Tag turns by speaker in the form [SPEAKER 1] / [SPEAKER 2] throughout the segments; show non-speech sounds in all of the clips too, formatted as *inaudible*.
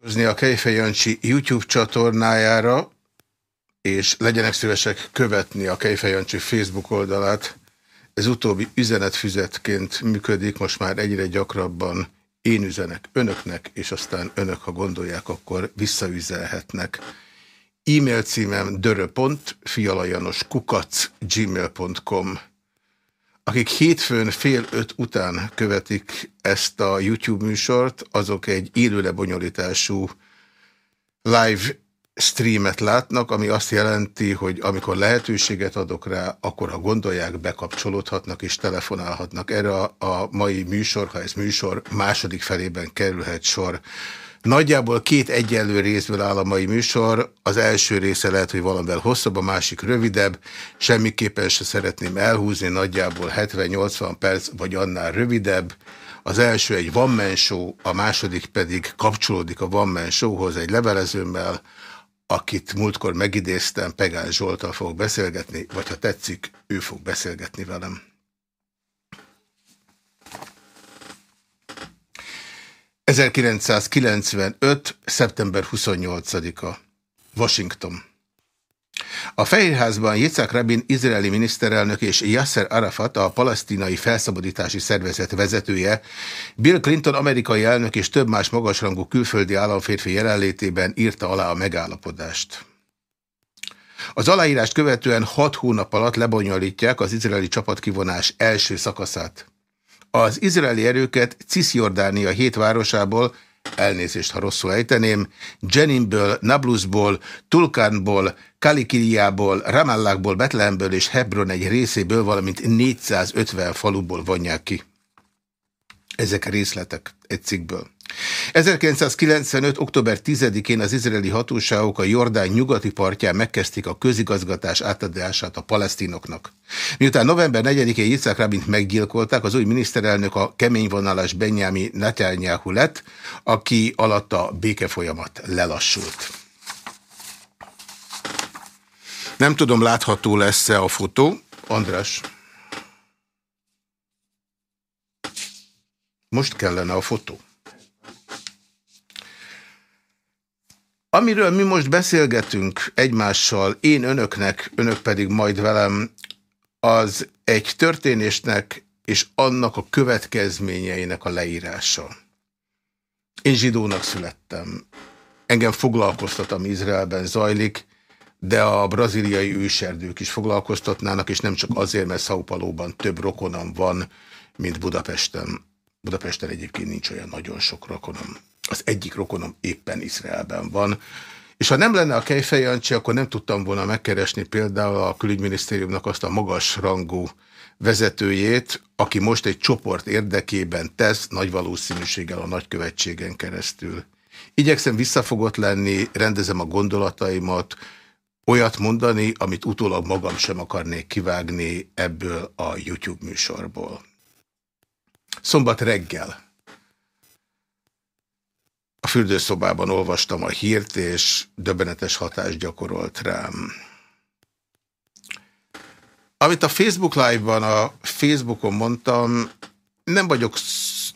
[SPEAKER 1] a Kejfej Jancsi YouTube csatornájára, és legyenek szívesek követni a Kejfej Jancsi Facebook oldalát. Ez utóbbi üzenetfüzetként működik, most már egyre gyakrabban én üzenek önöknek, és aztán önök, ha gondolják, akkor visszaüzelhetnek. E-mail címem dörö.fialajanoskukac gmail.com akik hétfőn fél öt után követik ezt a YouTube műsort, azok egy élőlebonyolítású live streamet látnak, ami azt jelenti, hogy amikor lehetőséget adok rá, akkor ha gondolják, bekapcsolódhatnak és telefonálhatnak. Erre a mai műsor, ha ez műsor, második felében kerülhet sor. Nagyjából két egyenlő részből áll a mai műsor. Az első része lehet, hogy valamivel hosszabb, a másik rövidebb. Semmiképpen se szeretném elhúzni, nagyjából 70-80 perc, vagy annál rövidebb. Az első egy One Man Show, a második pedig kapcsolódik a One Man Showhoz egy levelezőmmel, akit múltkor megidéztem, Pegán Zsoltal fog beszélgetni, vagy ha tetszik, ő fog beszélgetni velem. 1995. szeptember 28-a. Washington. A Fehérházban Yitzhak Rabin izraeli miniszterelnök és Yasser Arafat, a palesztinai felszabadítási szervezet vezetője, Bill Clinton amerikai elnök és több más magasrangú külföldi államférfi jelenlétében írta alá a megállapodást. Az aláírást követően hat hónap alatt lebonyolítják az izraeli csapatkivonás első szakaszát. Az izraeli erőket Cisjordánia hét városából, elnézést, ha rosszul ejteném, Jeninből, Nablusból, Tulkánból, Kalikiliából, Ramallahból, Betlehemből és Hebron egy részéből, valamint 450 faluból vonják ki. Ezek részletek egy cikkből. 1995. október 10-én az izraeli hatóságok a Jordán nyugati partján megkezdték a közigazgatás átadását a palesztinoknak. Miután november 4-én Yitzhak Rabint meggyilkolták, az új miniszterelnök a keményvonalas Benyámi Netanyahu lett, aki alatt a békefolyamat lelassult. Nem tudom, látható lesz-e a fotó. András. Most kellene a fotó. Amiről mi most beszélgetünk egymással, én önöknek, önök pedig majd velem, az egy történésnek és annak a következményeinek a leírása. Én zsidónak születtem. Engem foglalkoztatom Izraelben zajlik, de a braziliai őserdők is foglalkoztatnának, és nem csak azért, mert Szaupalóban több rokonam van, mint Budapesten. Budapesten egyébként nincs olyan nagyon sok rokonom. Az egyik rokonom éppen Izraelben van. És ha nem lenne a Kejfej akkor nem tudtam volna megkeresni például a külügyminisztériumnak azt a magas rangú vezetőjét, aki most egy csoport érdekében tesz nagy valószínűséggel a nagykövetségen keresztül. Igyekszem visszafogott lenni, rendezem a gondolataimat, olyat mondani, amit utólag magam sem akarnék kivágni ebből a YouTube műsorból. Szombat reggel a fürdőszobában olvastam a hírt, és döbbenetes hatást gyakorolt rám. Amit a Facebook Live-ban, a Facebookon mondtam, nem vagyok,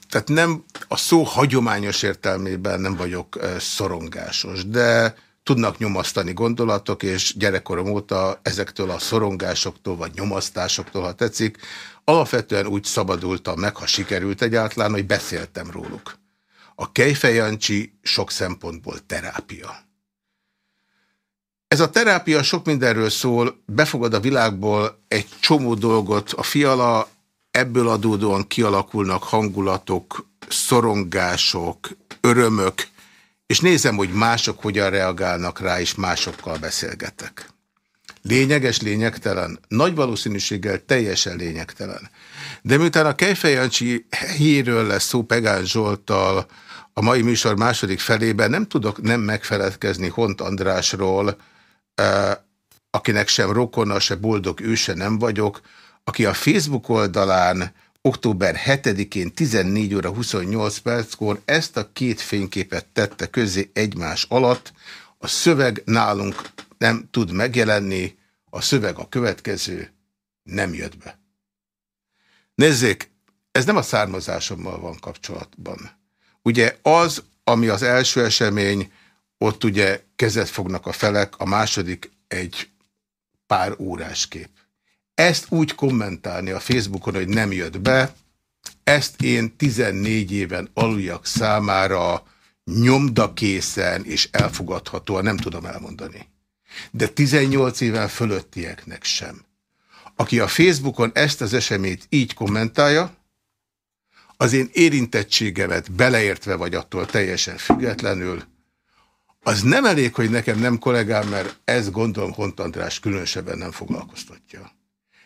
[SPEAKER 1] tehát nem a szó hagyományos értelmében nem vagyok szorongásos, de tudnak nyomasztani gondolatok, és gyerekkorom óta ezektől a szorongásoktól, vagy nyomasztásoktól, ha tetszik, alapvetően úgy szabadultam meg, ha sikerült egyáltalán, hogy beszéltem róluk. A Kejfejancsi sok szempontból terápia. Ez a terápia sok mindenről szól, befogad a világból egy csomó dolgot, a fiala ebből adódóan kialakulnak hangulatok, szorongások, örömök, és nézem, hogy mások hogyan reagálnak rá, és másokkal beszélgetek. Lényeges, lényegtelen? Nagy valószínűséggel teljesen lényegtelen. De miután a Kejfejancsi hírről lesz szó Pegán Zsoltal a mai műsor második felében, nem tudok nem megfeledkezni Hont Andrásról, akinek sem rokona, se boldog őse nem vagyok, aki a Facebook oldalán október 7-én 14 óra 28 perckor ezt a két fényképet tette közé egymás alatt. A szöveg nálunk nem tud megjelenni, a szöveg a következő, nem jött be. Nézzék, ez nem a származásommal van kapcsolatban. Ugye az, ami az első esemény, ott ugye kezet fognak a felek, a második egy pár órás kép. Ezt úgy kommentálni a Facebookon, hogy nem jött be, ezt én 14 éven aluljak számára nyomdakészen és elfogadhatóan nem tudom elmondani. De 18 éven fölöttieknek sem. Aki a Facebookon ezt az eseményt így kommentálja, az én érintettségemet beleértve vagy attól teljesen függetlenül, az nem elég, hogy nekem nem kollégám, mert ez gondolom Hont András különösebben nem foglalkoztatja.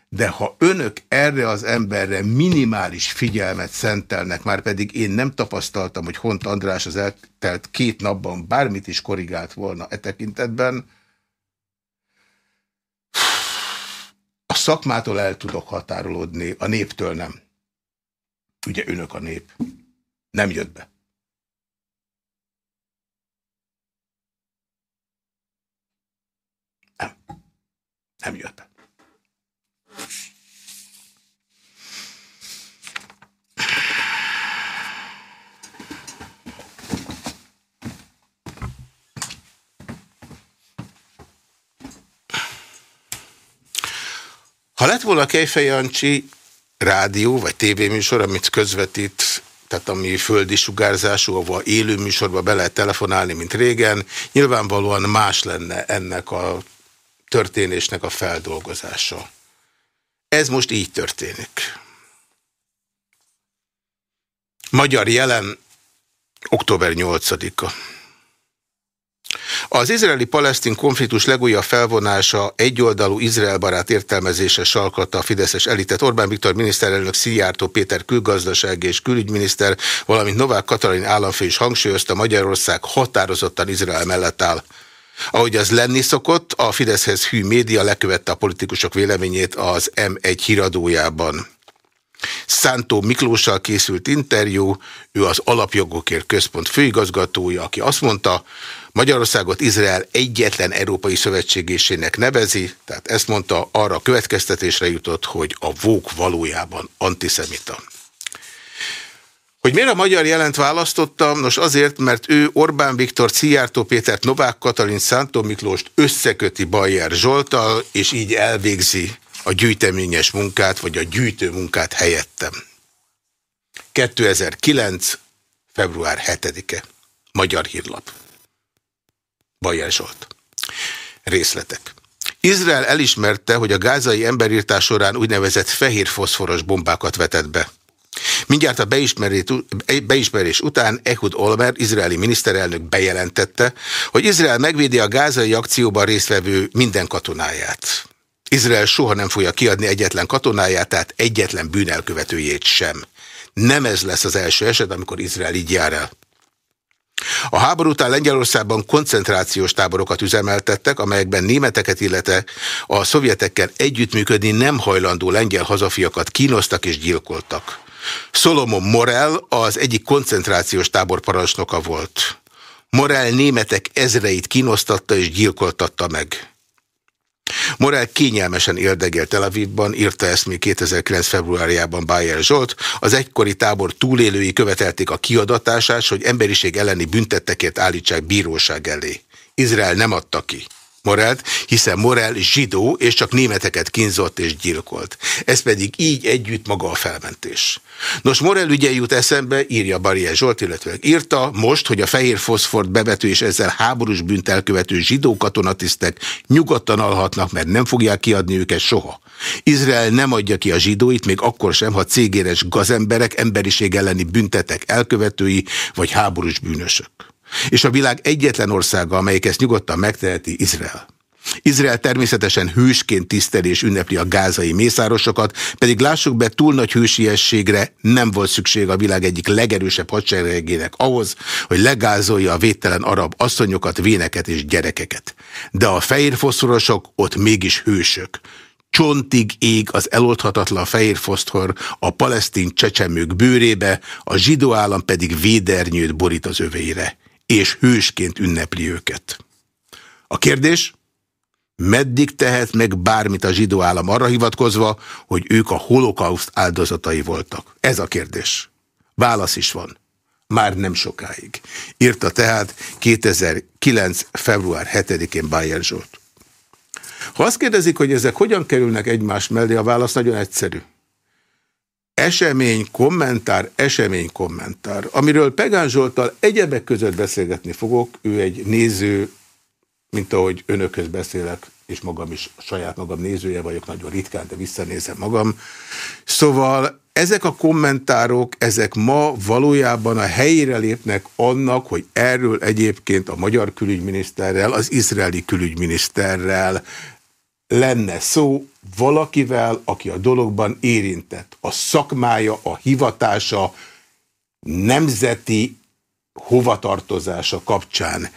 [SPEAKER 1] De ha önök erre az emberre minimális figyelmet szentelnek, már pedig én nem tapasztaltam, hogy Hont András az eltelt két napban bármit is korrigált volna e tekintetben, a szakmától el tudok határolódni, a néptől nem. Ugye önök a nép. Nem jött be. Nem. Nem jött be. Ha lett volna Kejfej Jancsi rádió vagy tévéműsor, amit közvetít, tehát ami földi sugárzású, ahol élő műsorba be lehet telefonálni, mint régen, nyilvánvalóan más lenne ennek a történésnek a feldolgozása. Ez most így történik. Magyar jelen, október 8-a. Az izraeli-palesztin konfliktus legújabb felvonása egyoldalú Izrael-barát értelmezése salkatta a Fideszes elitet. Orbán Viktor miniszterelnök Szijjártó Péter külgazdasági és külügyminiszter, valamint Novák Katalin államfő is hangsúlyozta, Magyarország határozottan Izrael mellett áll. Ahogy az lenni szokott, a Fideszhez hű média lekövette a politikusok véleményét az M1 híradójában. Szántó Miklóssal készült interjú, ő az Alapjogokért Központ főigazgatója, aki azt mondta, Magyarországot Izrael egyetlen európai szövetségésének nevezi, tehát ezt mondta, arra következtetésre jutott, hogy a vók valójában antiszemita. Hogy miért a magyar jelent választottam? Nos azért, mert ő Orbán Viktor, Szijjártó Pétert, Novák Katalin, Szántó Miklóst összeköti Bajer Zsoltal, és így elvégzi a gyűjteményes munkát, vagy a gyűjtő munkát helyettem. 2009. február 7-e. Magyar hírlap. Bajer Zsolt. Részletek. Izrael elismerte, hogy a gázai emberírtás során úgynevezett fehér foszforos bombákat vetett be. Mindjárt a beismerés után Ehud Olmer, izraeli miniszterelnök bejelentette, hogy Izrael megvédi a gázai akcióban résztvevő minden katonáját. Izrael soha nem fogja kiadni egyetlen katonáját, tehát egyetlen bűnelkövetőjét sem. Nem ez lesz az első eset, amikor Izrael így jár el. A háború után Lengyelországban koncentrációs táborokat üzemeltettek, amelyekben németeket, illetve a szovjetekkel együttműködni nem hajlandó lengyel hazafiakat kínoztak és gyilkoltak. Solomon Morel az egyik koncentrációs tábor parancsnoka volt. Morel németek ezreit kínosztatta és gyilkoltatta meg. Morel kényelmesen éldegélt Tel Avivban, írta ezt még 2009. februárjában Bayer Zsolt. Az egykori tábor túlélői követelték a kiadatását, hogy emberiség elleni büntettekért állítsák bíróság elé. Izrael nem adta ki. Morelt, hiszen Morel zsidó, és csak németeket kínzott és gyilkolt. Ez pedig így együtt maga a felmentés. Nos, Morel ügye jut eszembe, írja Bariel Zsolt, illetve írta most, hogy a fehér foszfort bevető és ezzel háborús bűnt elkövető zsidó katonatisztek nyugodtan alhatnak, mert nem fogják kiadni őket soha. Izrael nem adja ki a zsidóit, még akkor sem, ha cégéres gazemberek, emberiség elleni büntetek elkövetői vagy háborús bűnösök. És a világ egyetlen országa, amelyik ezt nyugodtan megteheti, Izrael. Izrael természetesen hősként tiszteli és ünnepli a gázai mészárosokat, pedig lássuk be, túl nagy hősiességre nem volt szükség a világ egyik legerősebb hadseregének ahhoz, hogy legázolja a védtelen arab asszonyokat, véneket és gyerekeket. De a fehér foszforosok ott mégis hősök. Csontig ég az eloldhatatlan fehér fosztor a palesztin csecsemők bőrébe, a zsidó állam pedig védernyőt borít az öveire és hősként ünnepli őket. A kérdés, meddig tehet meg bármit a zsidó állam arra hivatkozva, hogy ők a holokauszt áldozatai voltak? Ez a kérdés. Válasz is van. már nem sokáig. Írta tehát 2009. február 7-én Bayer Zsolt. Ha azt kérdezik, hogy ezek hogyan kerülnek egymás mellé, a válasz nagyon egyszerű. Esemény, kommentár, esemény, kommentár. Amiről Pegán Zsoltal egyebek között beszélgetni fogok, ő egy néző, mint ahogy önökhöz beszélek, és magam is saját magam nézője vagyok, nagyon ritkán, de visszanézem magam. Szóval ezek a kommentárok, ezek ma valójában a helyére lépnek annak, hogy erről egyébként a magyar külügyminiszterrel, az izraeli külügyminiszterrel lenne szó valakivel, aki a dologban érintett. A szakmája, a hivatása, nemzeti hovatartozása kapcsán,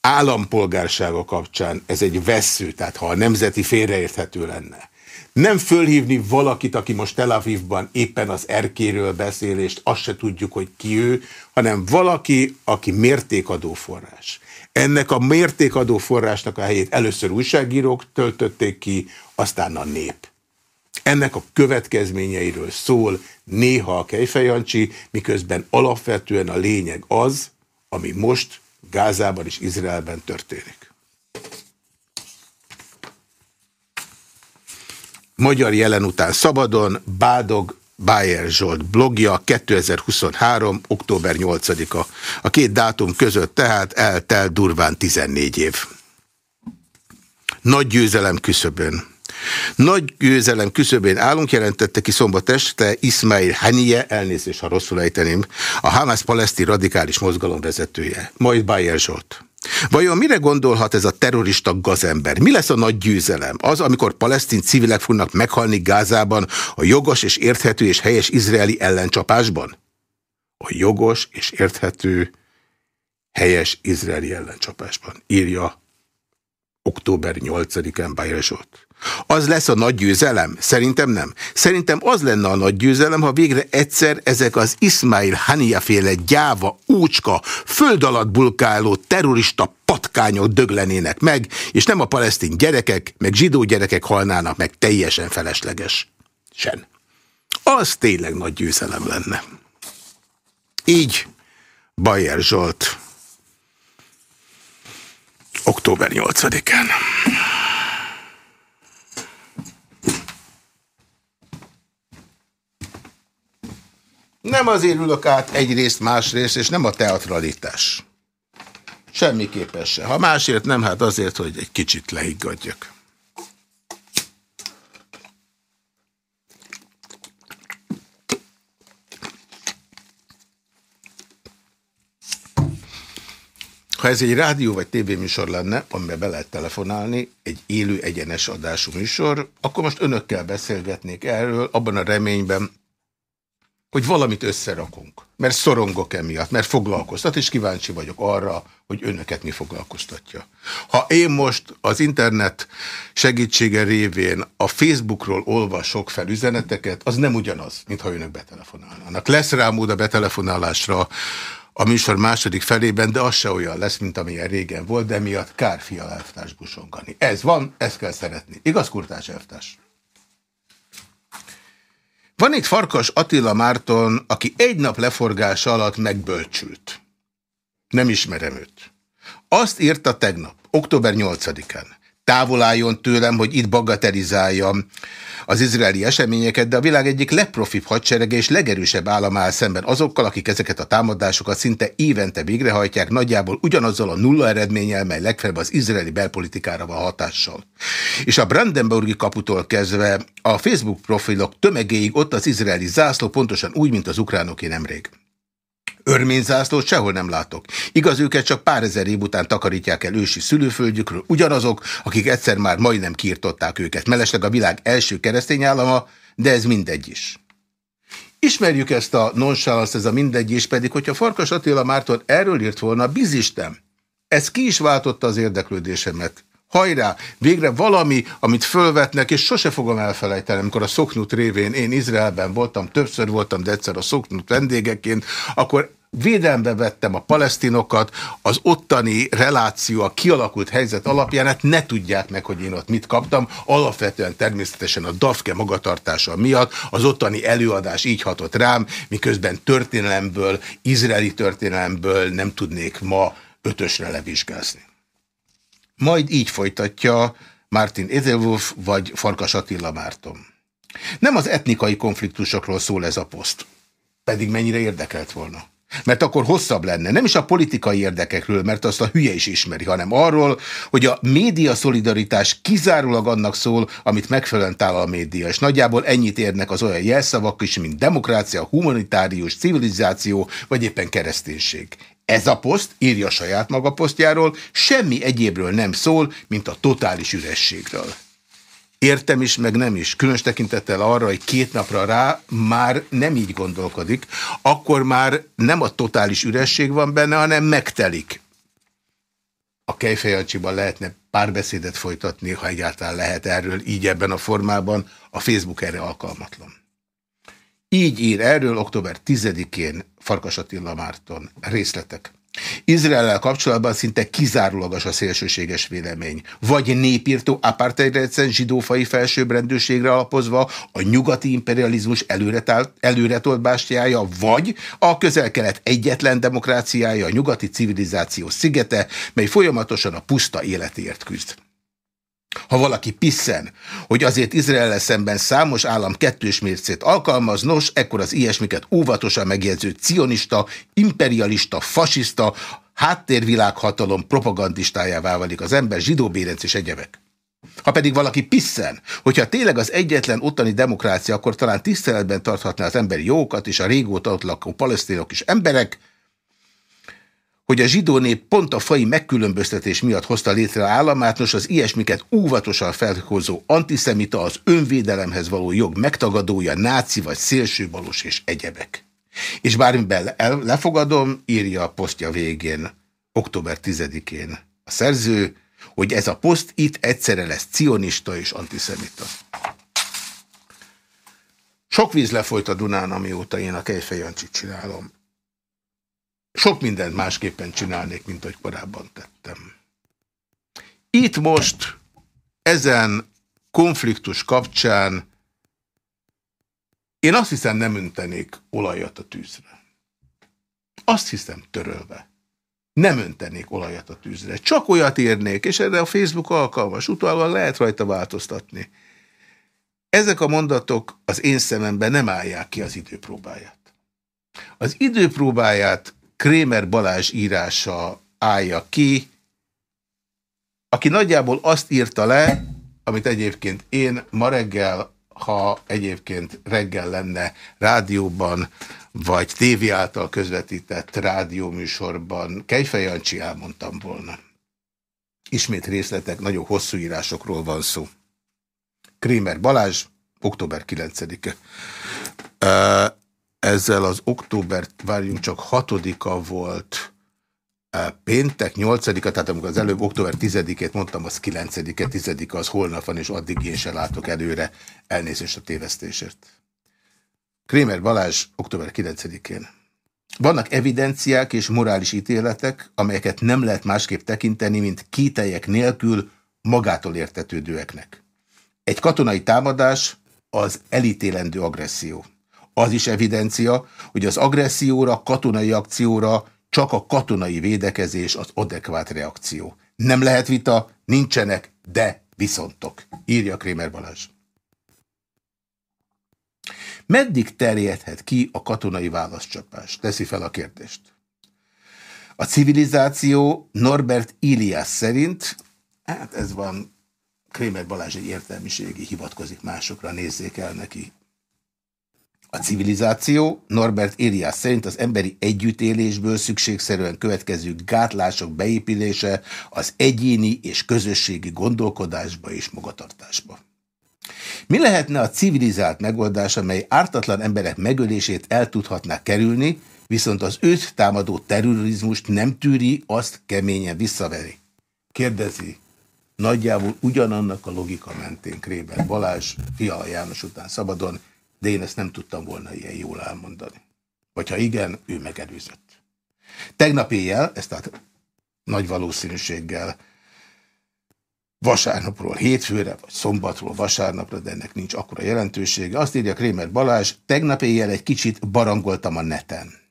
[SPEAKER 1] állampolgársága kapcsán ez egy vesző, tehát ha a nemzeti félreérthető lenne. Nem fölhívni valakit, aki most Tel Avivban éppen az erkéről beszél, és azt se tudjuk, hogy ki ő, hanem valaki, aki mértékadó forrás. Ennek a mértékadó forrásnak a helyét először újságírók töltötték ki, aztán a nép. Ennek a következményeiről szól néha a Kejfejancsi, miközben alapvetően a lényeg az, ami most Gázában és Izraelben történik. Magyar jelen után szabadon, Bádog Bayer Zsolt blogja 2023. október 8-a. A két dátum között tehát eltelt durván 14 év. Nagy győzelem küszöbön. Nagy győzelem küszöbén állunk, jelentette ki szombat este Ismail Hanie, elnézést, ha rosszul ejteném, a Hamas-paleszti radikális mozgalom vezetője, majd Bayer Zsolt. Vajon mire gondolhat ez a terrorista gazember? Mi lesz a nagy győzelem? Az, amikor palesztin civilek fognak meghalni Gázában a jogos és érthető és helyes izraeli ellencsapásban? A jogos és érthető helyes izraeli ellencsapásban, írja október 8-án Bayer Zsolt. Az lesz a nagy győzelem? Szerintem nem. Szerintem az lenne a nagy győzelem, ha végre egyszer ezek az Ismail Hania féle gyáva, úcska, föld alatt bulkáló terrorista patkányok döglenének meg, és nem a palesztin gyerekek, meg zsidó gyerekek halnának meg teljesen felesleges. Sen. Az tényleg nagy győzelem lenne. Így Bayer Zsolt október 8-án. Nem azért ülök át egyrészt, másrészt, és nem a teatralitás. Semmiképpen se. Ha másért nem, hát azért, hogy egy kicsit lehiggadjak. Ha ez egy rádió vagy tévéműsor lenne, amiben be lehet telefonálni, egy élő egyenes adású műsor, akkor most önökkel beszélgetnék erről, abban a reményben, hogy valamit összerakunk. Mert szorongok emiatt, mert foglalkoztat, és kíváncsi vagyok arra, hogy önöket mi foglalkoztatja. Ha én most az internet segítsége révén a Facebookról olvasok fel üzeneteket, az nem ugyanaz, mintha önök betelefonálnának. Lesz rá mód a betelefonálásra a műsor második felében, de az se olyan lesz, mint amilyen régen volt, de miatt kár fial elvtárs busongani. Ez van, ezt kell szeretni. Igaz, kurtás elvtárs? Van itt Farkas Attila Márton, aki egy nap leforgása alatt megbölcsült. Nem ismerem őt. Azt írta tegnap, október 8-án. Távol álljon tőlem, hogy itt bagatelizáljam az izraeli eseményeket, de a világ egyik legprofibb hadserege és legerősebb állam áll szemben azokkal, akik ezeket a támadásokat szinte évente végrehajtják, nagyjából ugyanazzal a nulla eredménnyel, mely legfeljebb az izraeli belpolitikára van hatással. És a Brandenburgi kaputól kezdve a Facebook profilok tömegéig ott az izraeli zászló pontosan úgy, mint az ukránoké nemrég. Örményzászlót sehol nem látok. Igaz, őket csak pár ezer év után takarítják el ősi szülőföldjükről, ugyanazok, akik egyszer már majdnem kiirtották őket. Mellesleg a világ első keresztény állama, de ez mindegy is. Ismerjük ezt a nonchalance, ez a mindegy is, pedig hogyha Farkas Attila Márton erről írt volna, bizistem. Ez ki is váltotta az érdeklődésemet. Hajrá, végre valami, amit fölvetnek, és sose fogom elfelejteni, amikor a Szoknut révén én Izraelben voltam, többször voltam, de egyszer a Szoknut vendégeként, akkor védelembe vettem a palesztinokat, az ottani reláció, a kialakult helyzet alapján, hát ne tudják meg, hogy én ott mit kaptam. Alapvetően természetesen a DAFKE magatartása miatt az ottani előadás így hatott rám, miközben történelemből, izraeli történelemből nem tudnék ma ötösre levizsgázni. Majd így folytatja Martin Edelwolf vagy Farkas Attila Márton. Nem az etnikai konfliktusokról szól ez a poszt, pedig mennyire érdekelt volna. Mert akkor hosszabb lenne. Nem is a politikai érdekekről, mert azt a hülye is ismeri, hanem arról, hogy a média szolidaritás kizárólag annak szól, amit megfelelően tál a média. És nagyjából ennyit érnek az olyan jelszavak is, mint demokrácia, humanitárius, civilizáció, vagy éppen kereszténység. Ez a poszt, írja saját maga posztjáról, semmi egyébről nem szól, mint a totális ürességről. Értem is, meg nem is. Különös tekintettel arra, hogy két napra rá már nem így gondolkodik, akkor már nem a totális üresség van benne, hanem megtelik. A Kejfejancsiban lehetne párbeszédet folytatni, ha egyáltalán lehet erről, így ebben a formában. A Facebook erre alkalmatlan. Így ír erről október 10-én Farkas Attila Márton. Részletek. Izrael kapcsolatban szinte kizárólagos a szélsőséges vélemény. Vagy népírtó apartheidrendszer zsidófai felsőbbrendőségre alapozva a nyugati imperializmus előretolt bástyája, vagy a közel-kelet egyetlen demokráciája, a nyugati civilizáció szigete, mely folyamatosan a puszta életért küzd. Ha valaki pisszen, hogy azért Izrael szemben számos állam kettős mércét alkalmaz, nos, ekkor az ilyesmiket óvatosan megjegyző cionista, imperialista, fasiszta, háttérvilághatalom propagandistájává válik az ember, zsidó bérenc és egyebek. Ha pedig valaki pisszen, hogyha tényleg az egyetlen ottani demokrácia, akkor talán tiszteletben tarthatná az emberi jókat, és a régóta ott lakó palesztinok is emberek, hogy a zsidó nép pont a fai megkülönböztetés miatt hozta létre államát, nos az ilyesmiket óvatosan felhozó antiszemita, az önvédelemhez való jog megtagadója, náci vagy szélsőbalos és egyebek. És bármiben lefogadom, írja a posztja végén, október 10-én a szerző, hogy ez a poszt itt egyszerre lesz cionista és antiszemita. Sok víz lefolyt a Dunán, amióta én a Kejfejancsit csinálom. Sok mindent másképpen csinálnék, mint ahogy korábban tettem. Itt most ezen konfliktus kapcsán én azt hiszem nem öntenék olajat a tűzre. Azt hiszem törölve. Nem öntenék olajat a tűzre. Csak olyat írnék, és erre a Facebook alkalmas. Utalva lehet rajta változtatni. Ezek a mondatok az én szememben nem állják ki az időpróbáját. Az időpróbáját Krémer Balázs írása állja ki, aki nagyjából azt írta le, amit egyébként én ma reggel, ha egyébként reggel lenne rádióban, vagy tévé által közvetített rádióműsorban Kejfej Jancsi elmondtam volna. Ismét részletek, nagyon hosszú írásokról van szó. Krémer Balázs, október 9-e ezzel az október, várjunk csak, hatodika volt e, péntek, nyolcadika, tehát amikor az előbb október tizedikét mondtam, az kilencedike, tizedike, az holnap van, és addig én se látok előre elnézést a tévesztésért. Krémer Balázs, október 9-én. Vannak evidenciák és morális ítéletek, amelyeket nem lehet másképp tekinteni, mint kételyek nélkül magától értetődőeknek. Egy katonai támadás az elítélendő agresszió az is evidencia, hogy az agresszióra, katonai akcióra csak a katonai védekezés az adekvát reakció. Nem lehet vita, nincsenek, de viszontok, írja Krémer Balázs. Meddig terjedhet ki a katonai válaszcsapás? Teszi fel a kérdést. A civilizáció Norbert Ilias szerint, hát ez van, Krémer Balázs egy értelmiségi hivatkozik másokra, nézzék el neki a civilizáció Norbert Elias szerint az emberi együttélésből szükségszerűen következő gátlások beépülése az egyéni és közösségi gondolkodásba és magatartásba. Mi lehetne a civilizált megoldás, amely ártatlan emberek megölését el tudhatná kerülni, viszont az őt támadó terrorizmust nem tűri, azt keményen visszaveri? Kérdezi. Nagyjából ugyanannak a logika mentén Kréber Balázs, Fiala János után szabadon, de én ezt nem tudtam volna ilyen jól elmondani. Vagy ha igen, ő megerőzött. Tegnap éjjel, ezt tehát nagy valószínűséggel vasárnapról hétfőre, vagy szombatról vasárnapra, de ennek nincs akkora jelentősége. Azt írja Krémer Balázs, tegnap éjjel egy kicsit barangoltam a neten.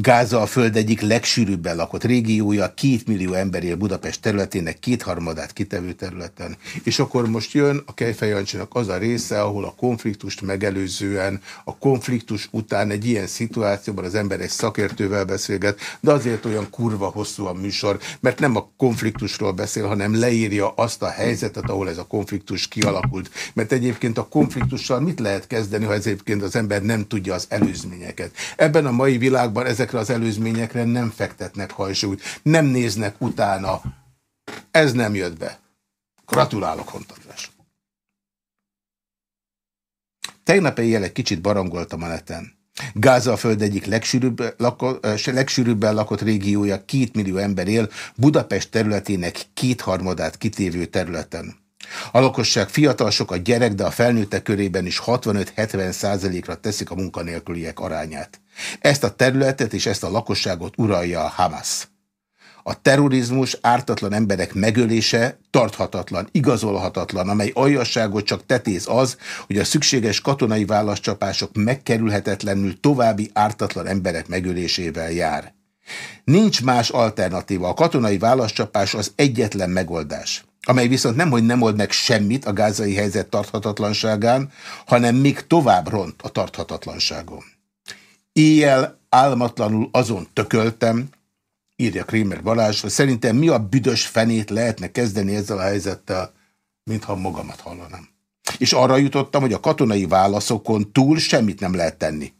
[SPEAKER 1] Gáza a föld egyik legsűrűbben lakott régiója, két millió ember él Budapest területének kétharmadát kitevő területen. És akkor most jön a Kejfejancsinak az a része, ahol a konfliktust megelőzően, a konfliktus után egy ilyen szituációban az ember egy szakértővel beszélget, de azért olyan kurva hosszú a műsor, mert nem a konfliktusról beszél, hanem leírja azt a helyzetet, ahol ez a konfliktus kialakult. Mert egyébként a konfliktussal mit lehet kezdeni, ha egyébként az ember nem tudja az előzményeket. Ebben a mai világban ezek ezekre az előzményekre nem fektetnek hajsúlyt, nem néznek utána. Ez nem jött be. Gratulálok, Hontatvás. Tegnap éjjel egy kicsit barangoltam a neten. Gáza a föld egyik legsűrűbb, lako, legsűrűbben lakott régiója, két millió ember él, Budapest területének kétharmadát kitévő területen. A lakosság fiatal, sok a gyerek, de a felnőttek körében is 65-70 százalékra teszik a munkanélküliek arányát. Ezt a területet és ezt a lakosságot uralja a Hamas. A terrorizmus ártatlan emberek megölése tarthatatlan, igazolhatatlan, amely aljasságot csak tetéz az, hogy a szükséges katonai válaszcsapások megkerülhetetlenül további ártatlan emberek megölésével jár. Nincs más alternatíva, a katonai válaszcsapás az egyetlen megoldás amely viszont nem, hogy nem old meg semmit a gázai helyzet tarthatatlanságán, hanem még tovább ront a tarthatatlanságon. Éjjel álmatlanul azon tököltem, írja Krémer Balázs, hogy szerintem mi a büdös fenét lehetne kezdeni ezzel a helyzettel, mintha magamat hallanám. És arra jutottam, hogy a katonai válaszokon túl semmit nem lehet tenni.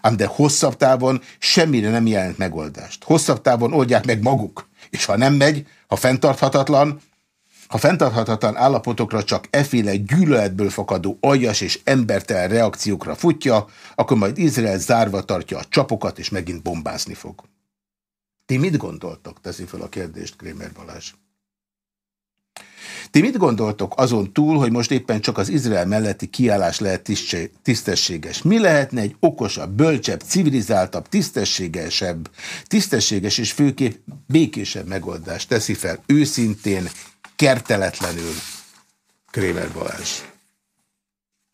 [SPEAKER 1] Ám de hosszabb távon semmire nem jelent megoldást. Hosszabb távon oldják meg maguk. És ha nem megy, ha fenntarthatatlan, ha fenntarthatatlan állapotokra csak eféle gyűlöletből fakadó aljas és embertelen reakciókra futja, akkor majd Izrael zárva tartja a csapokat, és megint bombázni fog. Ti mit gondoltok? Teszi fel a kérdést Krémer Balázs. Ti mit gondoltok azon túl, hogy most éppen csak az Izrael melletti kiállás lehet tisztességes? Mi lehetne egy okosabb, bölcsebb, civilizáltabb, tisztességesebb, tisztességes és főképp békésebb megoldást teszi fel őszintén, kerteletlenül Krémer Balázs.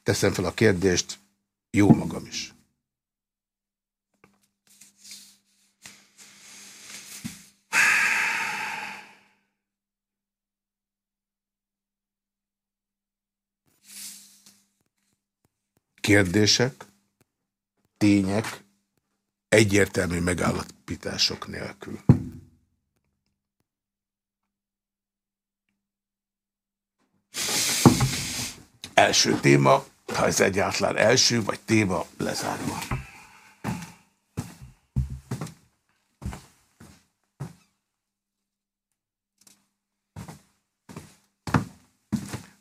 [SPEAKER 1] Teszem fel a kérdést, jó magam is. Kérdések, tények, egyértelmű megállapítások nélkül. Első téma, ha ez egyáltalán első, vagy téma lezárva.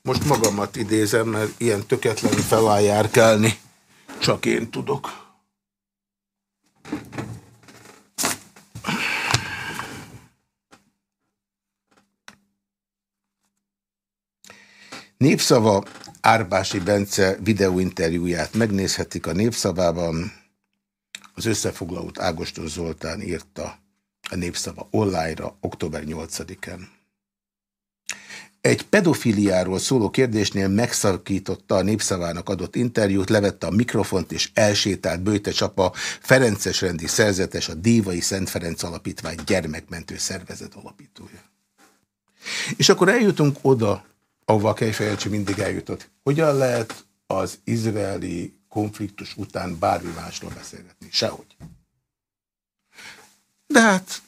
[SPEAKER 1] Most magamat idézem, mert ilyen töketlenül felálljárkálni csak én tudok. Népszava Árbási Bence videóinterjúját megnézhetik a Népszavában. Az összefoglalót Ágoston Zoltán írta a Népszava online-ra október 8-án. Egy pedofiliáról szóló kérdésnél megszakította a népszavának adott interjút, levette a mikrofont és elsétált Bőte Csapa, Ferences rendi szerzetes, a Dévai Szent Ferenc Alapítvány gyermekmentő szervezet alapítója. És akkor eljutunk oda, ahova a Kejfejancsi mindig eljutott. Hogyan lehet az izraeli konfliktus után bármi másról beszélgetni? Sehogy. De hát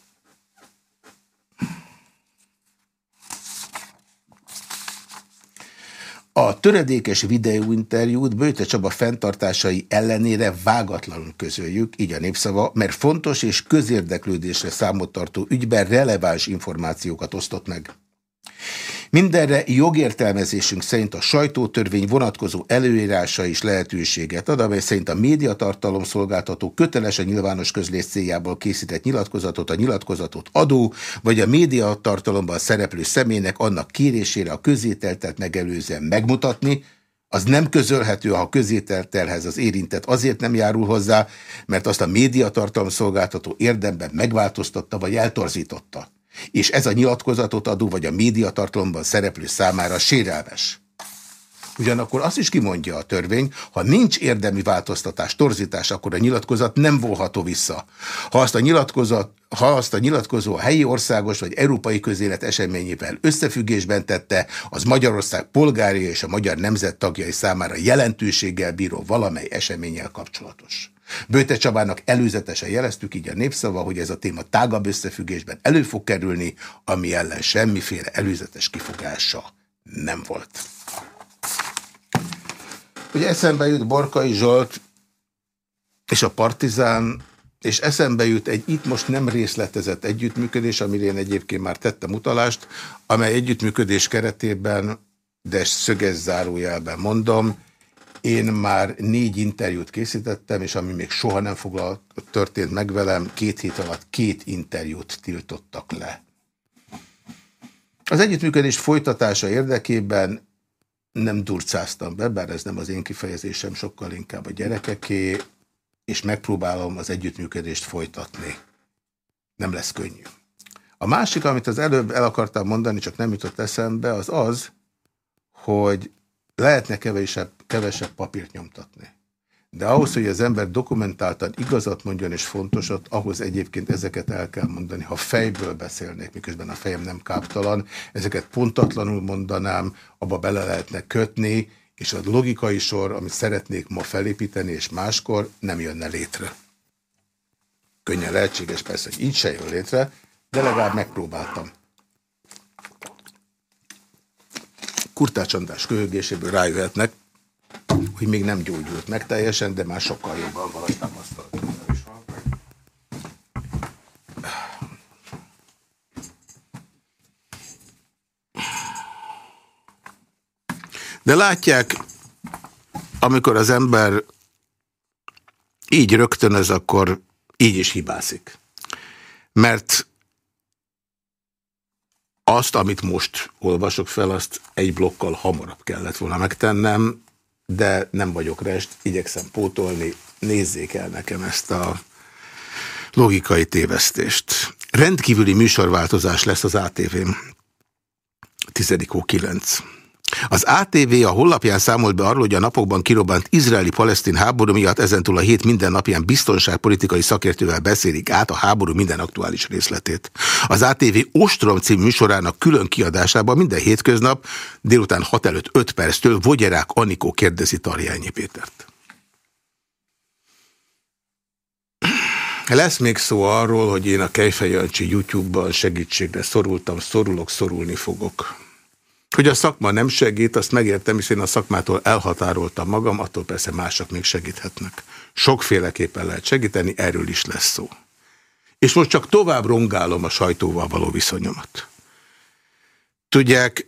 [SPEAKER 1] A töredékes videóinterjút Bőte Csaba fenntartásai ellenére vágatlanul közöljük, így a népszava, mert fontos és közérdeklődésre számot tartó ügyben releváns információkat osztott meg. Mindenre jogértelmezésünk szerint a sajtótörvény vonatkozó előírása is lehetőséget ad, amely szerint a médiatartalom szolgáltató köteles a nyilvános közlés céljából készített nyilatkozatot, a nyilatkozatot adó, vagy a médiatartalomban szereplő személynek annak kérésére a közételtet megelőzően megmutatni, az nem közölhető, ha közételterhez az érintett azért nem járul hozzá, mert azt a médiatartalom szolgáltató érdemben megváltoztatta vagy eltorzította. És ez a nyilatkozatot adó vagy a médiatartalomban szereplő számára sérelmes. Ugyanakkor azt is kimondja a törvény, ha nincs érdemi változtatás, torzítás, akkor a nyilatkozat nem volható vissza. Ha azt a, nyilatkozat, ha azt a nyilatkozó a helyi országos vagy európai közélet eseményével összefüggésben tette, az Magyarország polgári és a magyar nemzet tagjai számára jelentőséggel bíró valamely eseménnyel kapcsolatos. Bőte Csabának előzetesen jeleztük így a népszava, hogy ez a téma tágabb összefüggésben elő fog kerülni, ami ellen semmiféle előzetes kifogása nem volt. Ugye eszembe jut Borkai Zsolt és a Partizán, és eszembe jut egy itt most nem részletezett együttműködés, amire én egyébként már tettem utalást, amely együttműködés keretében, de szöges zárójelben mondom, én már négy interjút készítettem, és ami még soha nem foglalt, történt meg velem, két hét alatt két interjút tiltottak le. Az együttműködés folytatása érdekében nem durcáztam be, bár ez nem az én kifejezésem, sokkal inkább a gyerekeké, és megpróbálom az együttműködést folytatni. Nem lesz könnyű. A másik, amit az előbb el akartam mondani, csak nem jutott eszembe, az az, hogy lehetne kevesebb, kevesebb papírt nyomtatni. De ahhoz, hogy az ember dokumentáltan igazat mondjon és fontosat, ahhoz egyébként ezeket el kell mondani. Ha fejből beszélnék, miközben a fejem nem káptalan, ezeket pontatlanul mondanám, abba bele lehetne kötni, és a logikai sor, amit szeretnék ma felépíteni, és máskor nem jönne létre. Könnyen lehetséges persze, hogy így se jön létre, de legalább megpróbáltam. Kurtács András köhögéséből rájöhetnek, hogy még nem gyógyult meg teljesen, de már sokkal jobban valahogy tapasztalat. De látják, amikor az ember így rögtönöz, akkor így is hibázik. Mert azt, amit most olvasok fel, azt egy blokkal hamarabb kellett volna megtennem, de nem vagyok rest, igyekszem pótolni, nézzék el nekem ezt a logikai tévesztést. Rendkívüli műsorváltozás lesz az ATV-n. 10. 9. Az ATV a hollapján számolt be arról, hogy a napokban kirobbant izraeli-palesztin háború miatt ezentúl a hét minden napján biztonságpolitikai szakértővel beszélik át a háború minden aktuális részletét. Az ATV Ostrom című műsorának külön kiadásában minden hétköznap délután 6 előtt 5 perctől Vogyerák Anikó kérdezi Tarjányi Pétert. Lesz még szó arról, hogy én a Kejfej Jancsi YouTube-ban segítségre szorultam, szorulok, szorulni fogok. Hogy a szakma nem segít, azt megértem, hiszen én a szakmától elhatároltam magam, attól persze mások még segíthetnek. Sokféleképpen lehet segíteni, erről is lesz szó. És most csak tovább rongálom a sajtóval való viszonyomat. Tudják,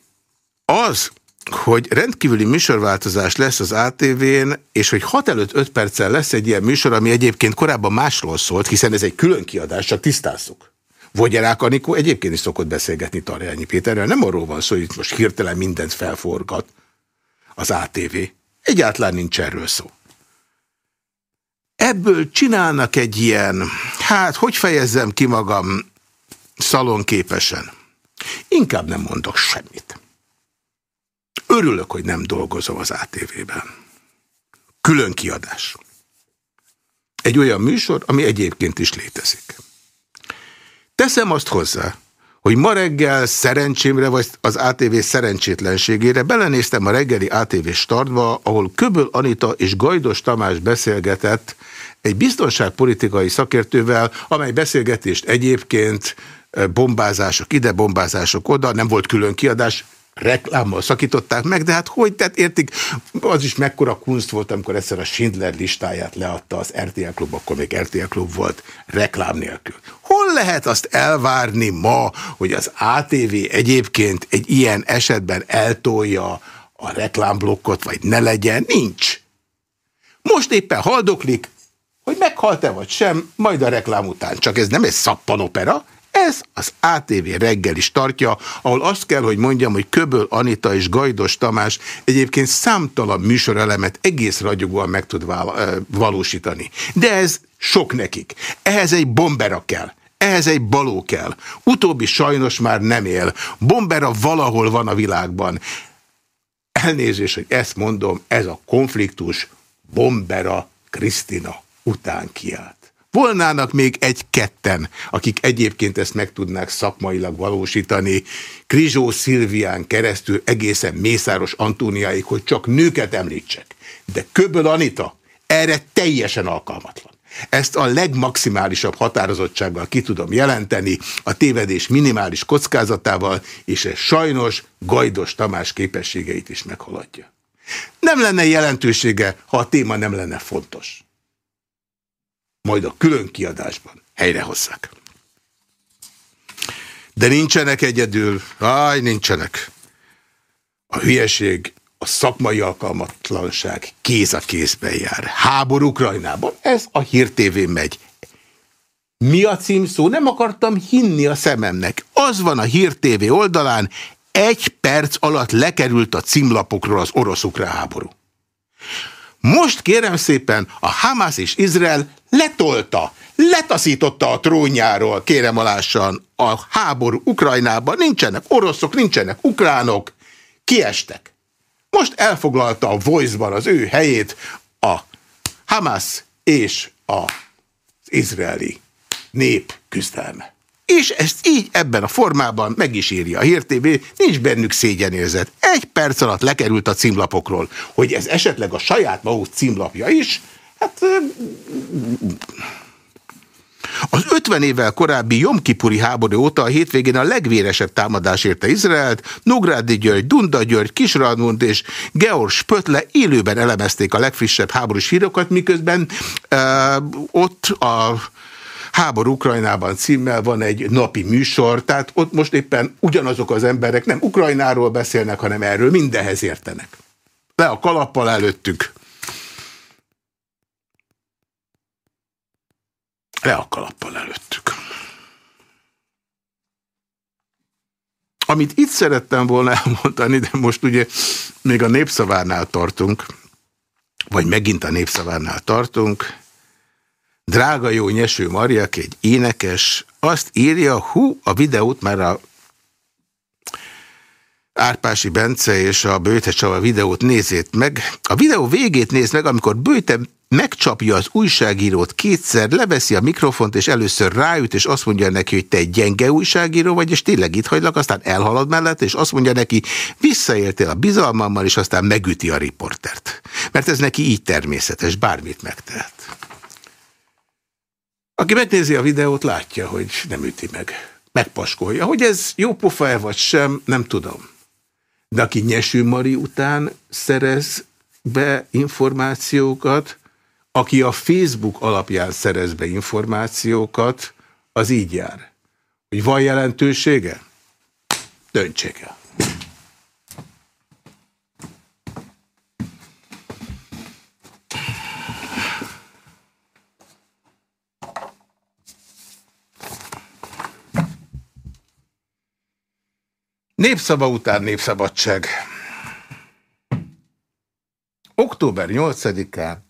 [SPEAKER 1] az, hogy rendkívüli műsorváltozás lesz az ATV-n, és hogy 6 előtt 5 perccel lesz egy ilyen műsor, ami egyébként korábban másról szólt, hiszen ez egy külön kiadás, csak tisztázzuk. Vogyerák Anikó egyébként is szokott beszélgetni Tarjányi Péterrel. Nem arról van szó, hogy itt most hirtelen mindent felforgat az ATV. Egyáltalán nincs erről szó. Ebből csinálnak egy ilyen, hát hogy fejezzem ki magam szalonképesen. Inkább nem mondok semmit. Örülök, hogy nem dolgozom az ATV-ben. Külön kiadás. Egy olyan műsor, ami egyébként is létezik. Teszem azt hozzá, hogy ma reggel szerencsémre, vagy az ATV szerencsétlenségére belenéztem a reggeli ATV startba, ahol Köböl Anita és Gajdos Tamás beszélgetett egy biztonságpolitikai szakértővel, amely beszélgetést egyébként eh, bombázások ide, bombázások oda, nem volt külön kiadás, reklámmal szakították meg, de hát hogy, tehát értik, az is mekkora kunst volt, amikor egyszer a Schindler listáját leadta az RTL klub, akkor még RTL klub volt, reklám nélkül. Hol lehet azt elvárni ma, hogy az ATV egyébként egy ilyen esetben eltolja a reklámblokkot, vagy ne legyen? Nincs. Most éppen haldoklik, hogy meghalt-e vagy sem, majd a reklám után. Csak ez nem egy szappanopera, Ez az ATV reggel is tartja, ahol azt kell, hogy mondjam, hogy Köböl Anita és Gajdos Tamás egyébként számtalan műsorelemet egész ragyogóan meg tud valósítani. De ez sok nekik. Ehhez egy bombera kell. Ehhez egy baló kell. Utóbbi sajnos már nem él. Bombera valahol van a világban. Elnézést, hogy ezt mondom, ez a konfliktus Bombera Krisztina után kiállt. Volnának még egy-ketten, akik egyébként ezt meg tudnák szakmailag valósítani, Krizsó Szilvián keresztül egészen Mészáros Antóniáig, hogy csak nőket említsek. De Köböl Anita erre teljesen alkalmatlan. Ezt a legmaximálisabb határozottsággal ki tudom jelenteni, a tévedés minimális kockázatával, és ez sajnos Gajdos Tamás képességeit is meghaladja. Nem lenne jelentősége, ha a téma nem lenne fontos. Majd a külön kiadásban helyrehozzák. De nincsenek egyedül, áj, nincsenek. A hülyeség a szakmai alkalmatlanság kéz a kézben jár. Háború Ukrajnában. Ez a Hír TV megy. Mi a címszó? Nem akartam hinni a szememnek. Az van a Hír TV oldalán, egy perc alatt lekerült a címlapokról az orosz-ukrán háború. Most kérem szépen a Hamas és Izrael letolta, letaszította a trónjáról, kérem alássan, a háború Ukrajnában. Nincsenek oroszok, nincsenek ukránok, kiestek. Most elfoglalta a Voice-ban az ő helyét a Hamas és az izraeli nép küzdelme. És ezt így ebben a formában meg is írja a Hír TV, nincs bennük szégyenérzet. Egy perc alatt lekerült a címlapokról. Hogy ez esetleg a saját maguk címlapja is, hát az 50 évvel korábbi Jomkipuri háború óta a hétvégén a legvéresebb támadás érte Izraelt, Nográdi György, Dunda György, Kisradmund és Georg Spötle élőben elemezték a legfrissebb háborús hírokat, miközben uh, ott a Háború Ukrajnában címmel van egy napi műsor, tehát ott most éppen ugyanazok az emberek nem Ukrajnáról beszélnek, hanem erről mindenhez értenek. Le a kalappal előttük. Le a kalappal előttük. Amit itt szerettem volna elmondani, de most ugye még a népszavárnál tartunk, vagy megint a népszavárnál tartunk, Drága jó Nyeső Mariak, egy énekes, azt írja, hú, a videót már a Árpási Bence és a Bőte Csaba videót nézét meg. A videó végét néz meg, amikor Bőte megcsapja az újságírót kétszer, leveszi a mikrofont, és először ráüt, és azt mondja neki, hogy te egy gyenge újságíró vagy, és tényleg itt hagylak, aztán elhalad mellett, és azt mondja neki, visszaéltél a bizalmammal, és aztán megüti a riportert. Mert ez neki így természetes, bármit megtehet. Aki megnézi a videót, látja, hogy nem üti meg. Megpaskolja. Hogy ez jó pofa-e vagy sem, nem tudom. De aki Nyeső Mari után szerez be információkat, aki a Facebook alapján szerez be információkat, az így jár. Hogy van jelentősége? Döntsék el. Népszava után népszabadság. Október 8-án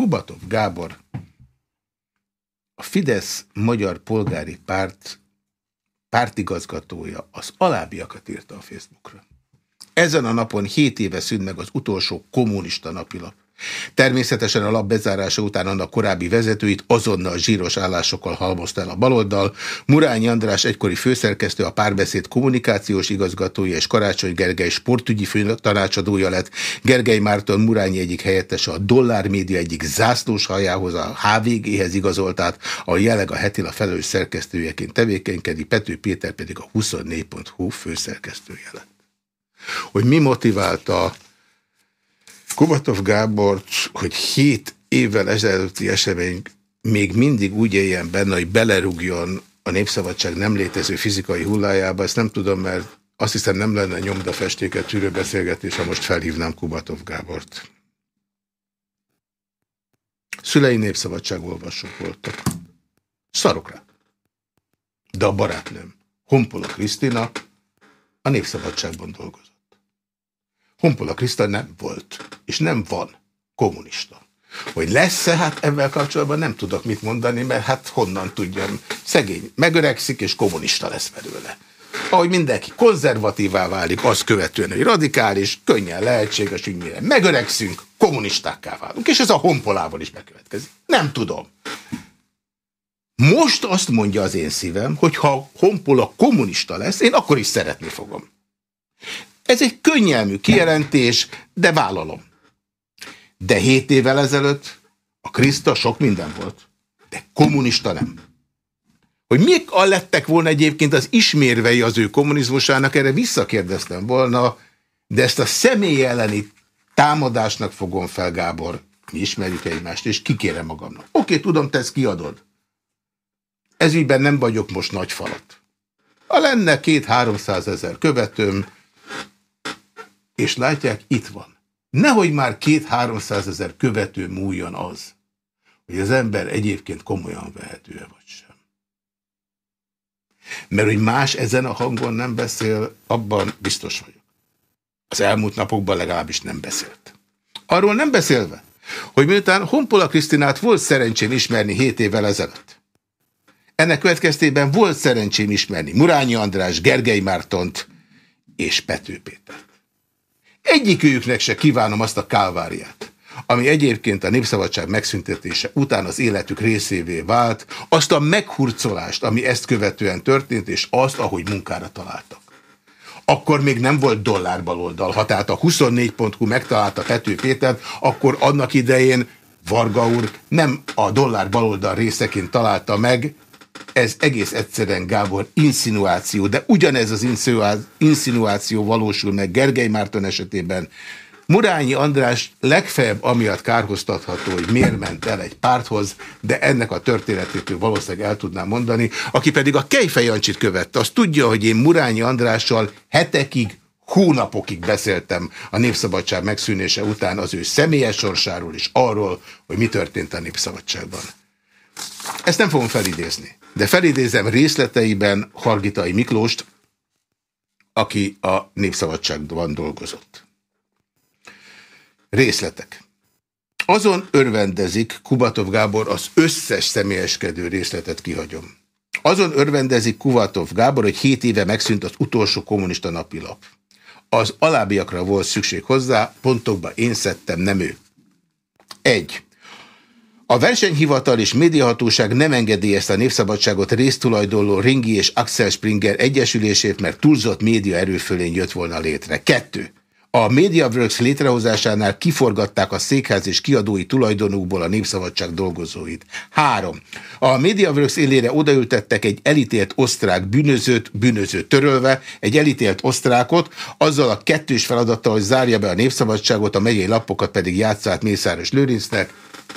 [SPEAKER 1] Kubatov Gábor, a Fidesz Magyar Polgári Párt pártigazgatója az alábbiakat írta a Facebookra. Ezen a napon 7 éve szűnt meg az utolsó kommunista napilap. Természetesen a lap bezárása után annak korábbi vezetőit azonnal zsíros állásokkal halmozta el a baloldal. Murányi András egykori főszerkesztő, a párbeszéd kommunikációs igazgatója és Karácsony Gergely sportügyi tanácsadója lett. Gergely Márton Murányi egyik helyettese a Dollár Média egyik zászlós hajához, a HVG-hez igazoltát, a jelenleg a Hetila felelős szerkesztőjeként tevékenykedik, Pető Péter pedig a 24.hu főszerkesztője lett. Hogy mi motiválta Kubatov Gábor, hogy hét évvel ezelőtti esemény még mindig úgy éljen benne, hogy belerugjon a Népszabadság nem létező fizikai hullájába, ezt nem tudom, mert azt hiszem nem lenne nyomdafestéket tűrő beszélgetés, ha most felhívnám Kubatov Gábort. Szülei népszabadság olvasók voltak. Szarok rá. de a barátnőm, Honpola Krisztina, a Népszabadságban dolgozott. Honpola Krisztina nem volt, és nem van kommunista. Hogy lesz-e, hát ebben kapcsolatban nem tudok mit mondani, mert hát honnan tudjam. Szegény megöregszik, és kommunista lesz belőle. Ahogy mindenki konzervatívá válik, az követően, hogy radikális, könnyen lehetséges, hogy mire megöregszünk, kommunistákká válunk. És ez a honpolával is bekövetkezik. Nem tudom. Most azt mondja az én szívem, hogy ha honpola kommunista lesz, én akkor is szeretni fogom. Ez egy könnyelmű kijelentés, de vállalom. De hét évvel ezelőtt a Kriszta sok minden volt, de kommunista nem. Hogy mik a lettek volna egyébként az ismérvei az ő kommunizmusának, erre visszakérdeztem volna, de ezt a személy elleni támadásnak fogom fel, Gábor. Mi ismerjük egymást, és kikérem magamnak. Oké, tudom, te ezt kiadod. Ezügyben nem vagyok most nagy falat. Ha lenne két-háromszáz ezer követőm, és látják, itt van. Nehogy már két-háromszáz ezer követő múljon az, hogy az ember egyébként komolyan vehető-e vagy sem. Mert hogy más ezen a hangon nem beszél, abban biztos vagyok. Az elmúlt napokban legalábbis nem beszélt. Arról nem beszélve, hogy miután Honpola Krisztinát volt szerencsém ismerni 7 évvel ezelőtt. Ennek következtében volt szerencsém ismerni Murányi András, Gergely Mártont és Pető Pétert. Egyikőjüknek se kívánom azt a kálváriát, ami egyébként a népszabadság megszüntetése után az életük részévé vált, azt a meghurcolást, ami ezt követően történt, és azt, ahogy munkára találtak. Akkor még nem volt dollárbaloldal. Ha tehát a 24.hu megtalálta Pető Pétert, akkor annak idején Varga úr nem a dollár baloldal részeként találta meg, ez egész egyszerűen Gábor insinuáció, de ugyanez az insinuáció valósul meg Gergely Márton esetében, Murányi András legfeljebb amiatt kárhoztatható, hogy miért ment el egy párthoz, de ennek a történetét ő valószínűleg el tudná mondani. Aki pedig a Kejfej Jancsit követte, az tudja, hogy én Murányi Andrással hetekig, hónapokig beszéltem a Népszabadság megszűnése után az ő személyes sorsáról és arról, hogy mi történt a Népszabadságban. Ezt nem fogom felidézni, de felidézem részleteiben Hargitai Miklóst, aki a Népszabadságban dolgozott. Részletek. Azon örvendezik Kubatov Gábor, az összes személyeskedő részletet kihagyom. Azon örvendezik Kubatov Gábor, hogy hét éve megszűnt az utolsó kommunista napilap. Az alábbiakra volt szükség hozzá, pontokba én szedtem, nem ő. Egy. A versenyhivatal és médiahatóság nem engedélyezte a népszabadságot résztulajdonló Ringi és Axel Springer egyesülését, mert túlzott média erőfölény jött volna létre. Kettő. A MediaWorks létrehozásánál kiforgatták a székház és kiadói tulajdonukból a Népszabadság dolgozóit. Három. A MediaWorks élére odaültettek egy elítélt osztrák bűnözőt, bűnözőt törölve, egy elítélt osztrákot, azzal a kettős feladattal, hogy zárja be a Népszabadságot, a megyei lapokat pedig játszát Mészáros Lőrincnek.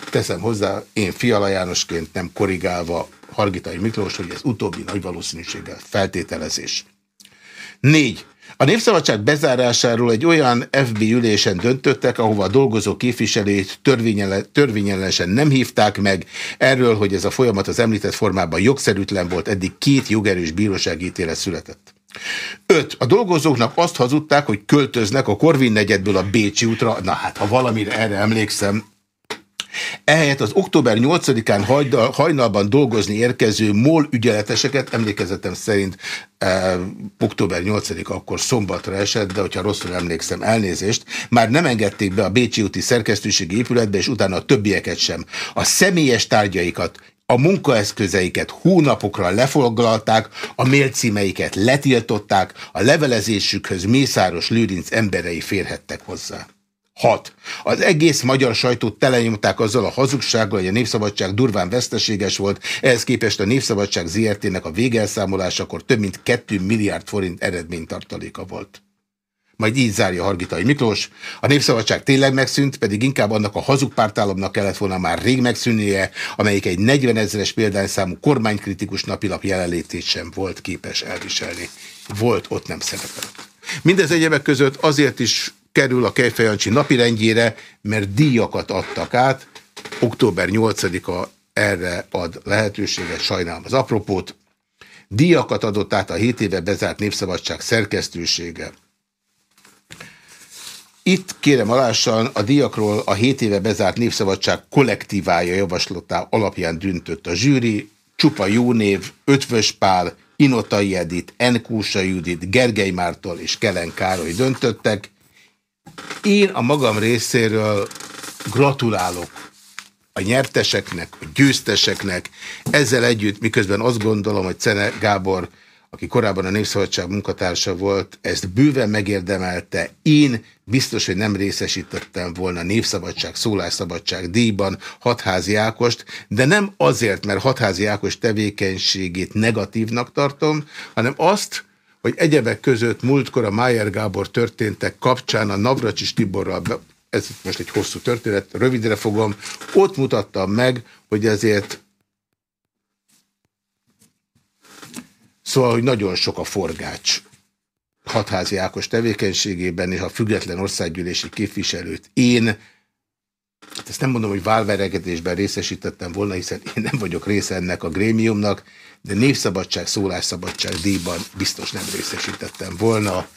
[SPEAKER 1] Teszem hozzá, én Fiala Jánosként nem korrigálva Hargitai Miklós, hogy ez utóbbi nagy valószínűséggel feltételezés. Négy. A Népszabadság bezárásáról egy olyan FB ülésen döntöttek, ahova a dolgozó képviselőt törvényellenesen nem hívták meg. Erről, hogy ez a folyamat az említett formában jogszerűtlen volt, eddig két jogerős bírósági ítélet született. 5. A dolgozóknak azt hazudták, hogy költöznek a Korvin negyedből a Bécsi útra. Na hát, ha valamire erre emlékszem, Ehelyett az október 8-án hajnalban dolgozni érkező MOL ügyeleteseket, emlékezetem szerint e, október 8 akkor szombatra esett, de hogyha rosszul emlékszem, elnézést, már nem engedték be a Bécsi úti szerkesztőségi épületbe, és utána a többieket sem. A személyes tárgyaikat, a munkaeszközeiket hónapokra lefoglalták, a mélcímeiket letiltották, a levelezésükhöz Mészáros Lőrinc emberei férhettek hozzá. 6. Az egész magyar sajtót telenyomták azzal a hazugsággal, hogy a Népszabadság durván veszteséges volt, ehhez képest a Népszabadság ZRT-nek a végelszámolásakor több mint 2 milliárd forint eredménytartaléka volt. Majd így zárja Hargitai Miklós. A Népszabadság tényleg megszűnt, pedig inkább annak a hazug pártállamnak kellett volna már rég megszűnnie, amelyik egy 40 ezeres példányszámú kormánykritikus napilap jelenlétét sem volt képes elviselni. Volt, ott nem szerepelt. Mindez egyebek között azért is kerül a Kejfejancsi napirendjére, mert díjakat adtak át. Október 8-a erre ad lehetőséget, sajnálom az apropót, Díjakat adott át a 7 éve bezárt Népszabadság szerkesztősége. Itt kérem alássan a díjakról a 7 éve bezárt Népszabadság kollektívája javaslatá alapján döntött a zsűri, csupa jó név, Ötvös Pál, Inotai Edit, Enkúsa Judit, Gergely Mártól és Kelen Károly döntöttek. Én a magam részéről gratulálok a nyerteseknek, a győzteseknek. Ezzel együtt, miközben azt gondolom, hogy Cene Gábor, aki korábban a Népszabadság munkatársa volt, ezt bőven megérdemelte. Én biztos, hogy nem részesítettem volna Népszabadság, Szólásszabadság díjban Hatházi Ákost, de nem azért, mert Hatházi Ákos tevékenységét negatívnak tartom, hanem azt, hogy egyebek között múltkor a Májer Gábor történtek kapcsán a Navracsis Tiborral ez most egy hosszú történet, rövidre fogom, ott mutattam meg, hogy ezért szóval, hogy nagyon sok a forgács hatházi Ákos tevékenységében, és a független országgyűlési képviselőt én, ezt nem mondom, hogy válveregedésben részesítettem volna, hiszen én nem vagyok része ennek a grémiumnak, de népszabadság, szólásszabadság díjban biztos nem részesítettem volna.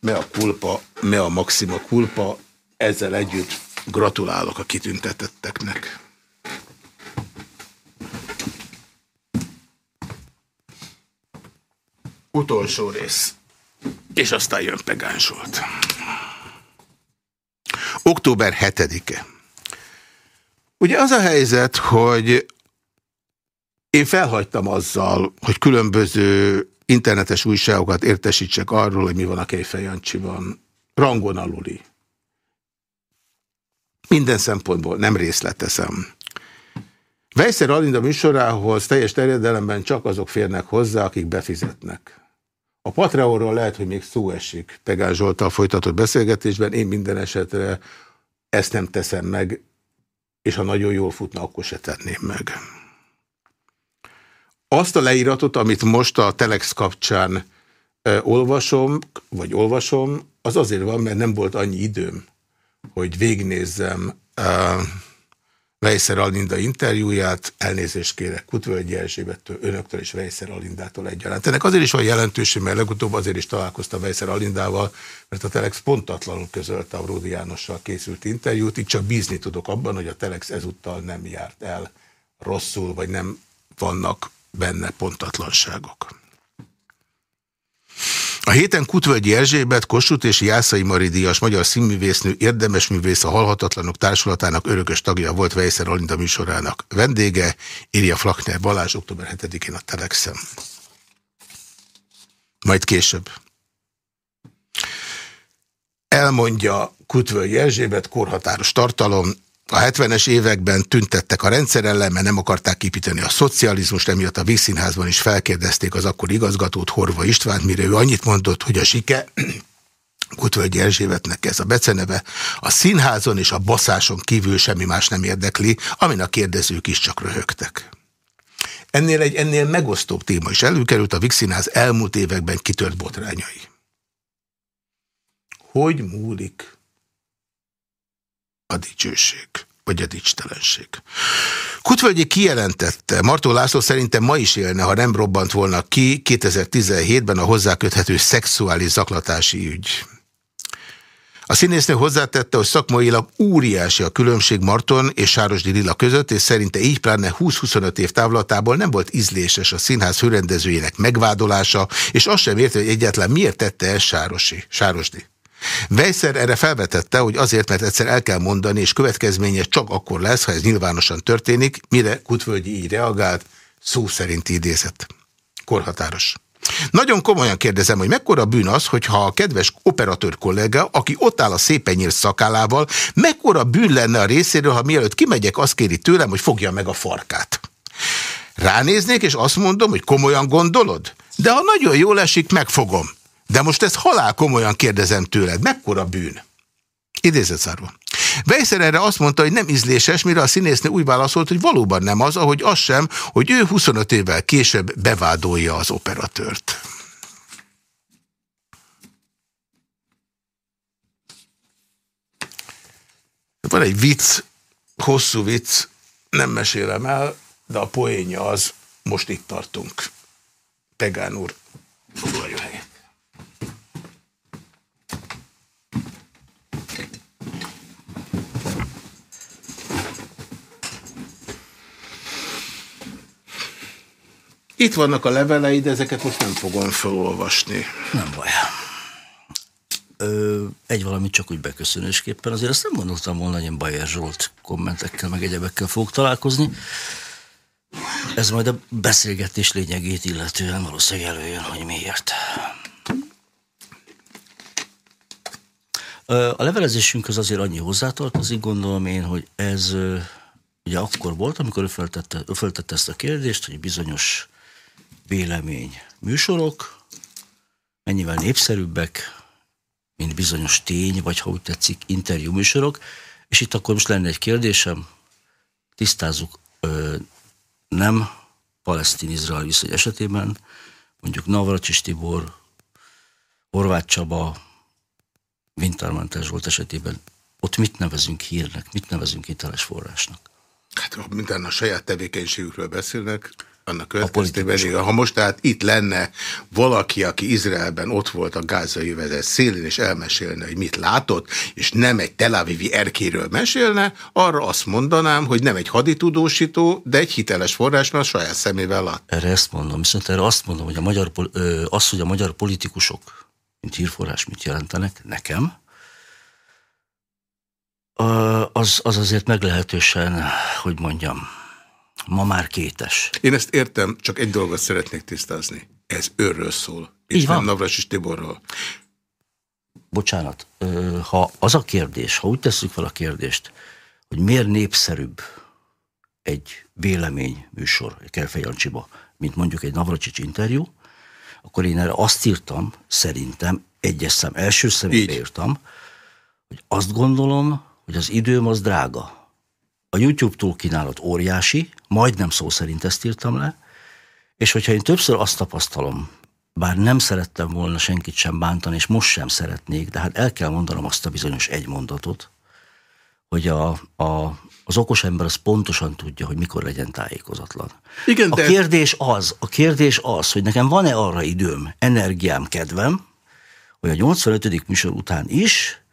[SPEAKER 1] Me a kulpa, me a maxima kulpa, ezzel együtt gratulálok a kitüntetetteknek. Utolsó rész. És aztán jön Pegán Zsolt. Október 7-e. Ugye az a helyzet, hogy én felhagytam azzal, hogy különböző internetes újságokat értesítsek arról, hogy mi van a Kejfej Jancsiban. Rangon aluli. Minden szempontból nem részleteszem. Vejszer Alinda műsorához teljes terjedelemben csak azok férnek hozzá, akik befizetnek. A Patreonról lehet, hogy még szó esik Pegán Zsoltal folytatott beszélgetésben, én minden esetre ezt nem teszem meg, és ha nagyon jól futna, akkor se tenném meg. Azt a leíratot, amit most a Telex kapcsán ö, olvasom, vagy olvasom, az azért van, mert nem volt annyi időm hogy végnézzem uh, Vejszer Alinda interjúját, elnézést kérek Kutvölgyi Erzsébettől, önöktől és Vejszer Alindától egyaránt. Ennek azért is van jelentőség, mert legutóbb azért is találkoztam Vejszer Alindával, mert a Telex pontatlanul közölte a Ródi Jánossal készült interjút, így csak bízni tudok abban, hogy a Telex ezúttal nem járt el rosszul, vagy nem vannak benne pontatlanságok. A héten Kutvölgyi Erzsébet, Kossuth és Jászai Mari Díjas magyar színművésznő érdemes művész a Halhatatlanok Társulatának örökös tagja volt Vejszer Alinda műsorának. Vendége írja Flakner Balázs október 7-én a Telexem. Majd később. Elmondja Kutvölgyi Erzsébet, korhatáros tartalom, a 70-es években tüntettek a rendszer ellen, mert nem akarták kipíteni a szocializmust, emiatt a Vízszínházban is felkérdezték az akkor igazgatót, Horva Istvánt, mire ő annyit mondott, hogy a sike, *clears throat* Kutvölgyi Erzsébetnek ez a beceneve, a színházon és a baszáson kívül semmi más nem érdekli, amin a kérdezők is csak röhögtek. Ennél egy ennél megosztóbb téma is előkerült a Vígszínház elmúlt években kitört botrányai. Hogy múlik a dicsőség, vagy a dicstelenség. Kutvölgyi kijelentette, Martó László szerintem ma is élne, ha nem robbant volna ki 2017-ben a hozzáköthető szexuális zaklatási ügy. A színésznő hozzátette, hogy szakmailag óriási a különbség Marton és Sárosdi Lilla között, és szerinte így pláne 20-25 év távlatából nem volt ízléses a színház főrendezőjének megvádolása, és azt sem érte, hogy egyáltalán miért tette ezt Sárosi, Sárosdi. Vejszer erre felvetette, hogy azért, mert egyszer el kell mondani, és következménye csak akkor lesz, ha ez nyilvánosan történik, mire Kutvölgyi így reagált, szó szerint idézett. Korhatáros. Nagyon komolyan kérdezem, hogy mekkora bűn az, hogyha a kedves operatőr kollega, aki ott áll a szépen nyílt szakálával, mekkora bűn lenne a részéről, ha mielőtt kimegyek, azt kéri tőlem, hogy fogja meg a farkát. Ránéznék, és azt mondom, hogy komolyan gondolod? De ha nagyon jól esik, megfogom. De most ezt halál komolyan kérdezem tőled, mekkora bűn? Idézet zárva. Vejszer erre azt mondta, hogy nem ízléses, mire a színésznő úgy válaszolt, hogy valóban nem az, ahogy az sem, hogy ő 25 évvel később bevádolja az operatőrt. Van egy vicc, hosszú vicc, nem mesélem el, de a poénja az, most itt tartunk. Tegán úr foglalja helyet. Itt vannak a leveleid, ezeket most nem fogom felolvasni.
[SPEAKER 2] Nem baj. Ö, egy valamit csak úgy beköszönésképpen, azért azt nem gondoltam volna, hogy én Bajer Zsolt kommentekkel, meg egyebekkel fogok találkozni. Ez majd a beszélgetés lényegét illetően valószínűleg előjön, hogy miért. A levelezésünkhöz azért annyi hozzátartozik, gondolom én, hogy ez ugye akkor volt, amikor ő feltette, ő feltette ezt a kérdést, hogy bizonyos vélemény. Műsorok mennyivel népszerűbbek, mint bizonyos tény, vagy ha úgy tetszik, interjú műsorok, és itt akkor most lenne egy kérdésem, tisztázzuk, ö, nem palesztin-izrael viszony esetében, mondjuk Navracsis Tibor, Horváth Csaba, Wintermantel volt esetében, ott mit nevezünk hírnek, mit nevezünk hiteles forrásnak?
[SPEAKER 1] Hát, ha minden a saját tevékenységükről beszélnek, annak következtében, ha most tehát itt lenne valaki, aki Izraelben ott volt a gázai vezet szélén, és elmesélne, hogy mit látott, és nem egy Tel Avivi erkéről mesélne, arra azt mondanám, hogy nem egy haditudósító, de egy hiteles forrás, mert a saját szemével lát.
[SPEAKER 2] Erre ezt mondom, viszont erre azt mondom, hogy a magyar, az, hogy a magyar politikusok, mint hírforrás mit jelentenek nekem, az, az azért meglehetősen, hogy mondjam, ma már kétes.
[SPEAKER 1] Én ezt értem, csak egy dolgot szeretnék tisztázni. Ez őről szól, és
[SPEAKER 2] Így
[SPEAKER 1] nem Navras és Tiborról.
[SPEAKER 2] Bocsánat, ha az a kérdés, ha úgy tesszük fel a kérdést, hogy miért népszerűbb egy vélemény műsor Kelfe Jancsiba, mint mondjuk egy Navracsics interjú, akkor én erre azt írtam, szerintem, egyes szem, első személyre írtam, hogy azt gondolom, hogy az időm az drága a YouTube túl kínálat óriási, majdnem szó szerint ezt írtam le, és hogyha én többször azt tapasztalom, bár nem szerettem volna senkit sem bántani, és most sem szeretnék, de hát el kell mondanom azt a bizonyos egy mondatot, hogy a, a, az okos ember az pontosan tudja, hogy mikor legyen tájékozatlan.
[SPEAKER 1] Igen,
[SPEAKER 2] a
[SPEAKER 1] de...
[SPEAKER 2] kérdés az, a kérdés az, hogy nekem van-e arra időm, energiám, kedvem, hogy a 85. műsor után is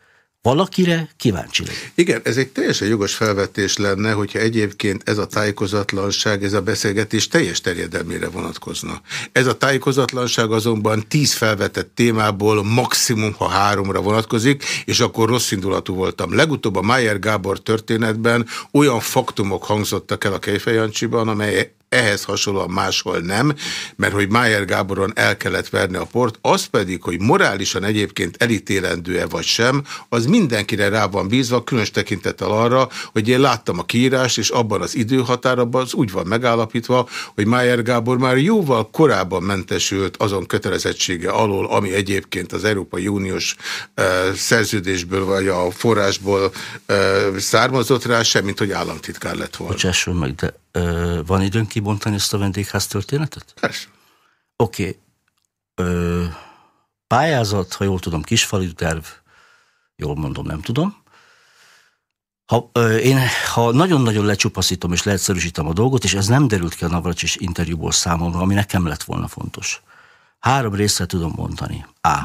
[SPEAKER 2] valakire kíváncsi legyek.
[SPEAKER 1] Igen, ez egy teljesen jogos felvetés lenne, hogyha egyébként ez a tájékozatlanság, ez a beszélgetés teljes terjedelmére vonatkozna. Ez a tájékozatlanság azonban tíz felvetett témából maximum, ha háromra vonatkozik, és akkor rossz indulatú voltam. Legutóbb a Mayer Gábor történetben olyan faktumok hangzottak el a Kejfejancsiban, amely ehhez hasonlóan máshol nem, mert hogy Májer Gáboron el kellett verni a port, az pedig, hogy morálisan egyébként elítélendő-e vagy sem, az mindenkire rá van bízva, különös tekintettel arra, hogy én láttam a kiírást, és abban az időhatárban az úgy van megállapítva, hogy Májer Gábor már jóval korábban mentesült azon kötelezettsége alól, ami egyébként az Európai Uniós uh, szerződésből vagy a forrásból uh, származott rá, semmint hogy államtitkár lett volna.
[SPEAKER 2] Bocsásson meg, de van időnk kibontani ezt a vendégház történetet?
[SPEAKER 1] Persze.
[SPEAKER 2] Oké. Okay. Pályázat, ha jól tudom, kisfalű terv, jól mondom, nem tudom. Ha, ö, én, ha nagyon-nagyon lecsupaszítom és leegyszerűsítem a dolgot, és ez nem derült ki a Navracsis interjúból számomra, ami nekem lett volna fontos. Három részre tudom mondani. A.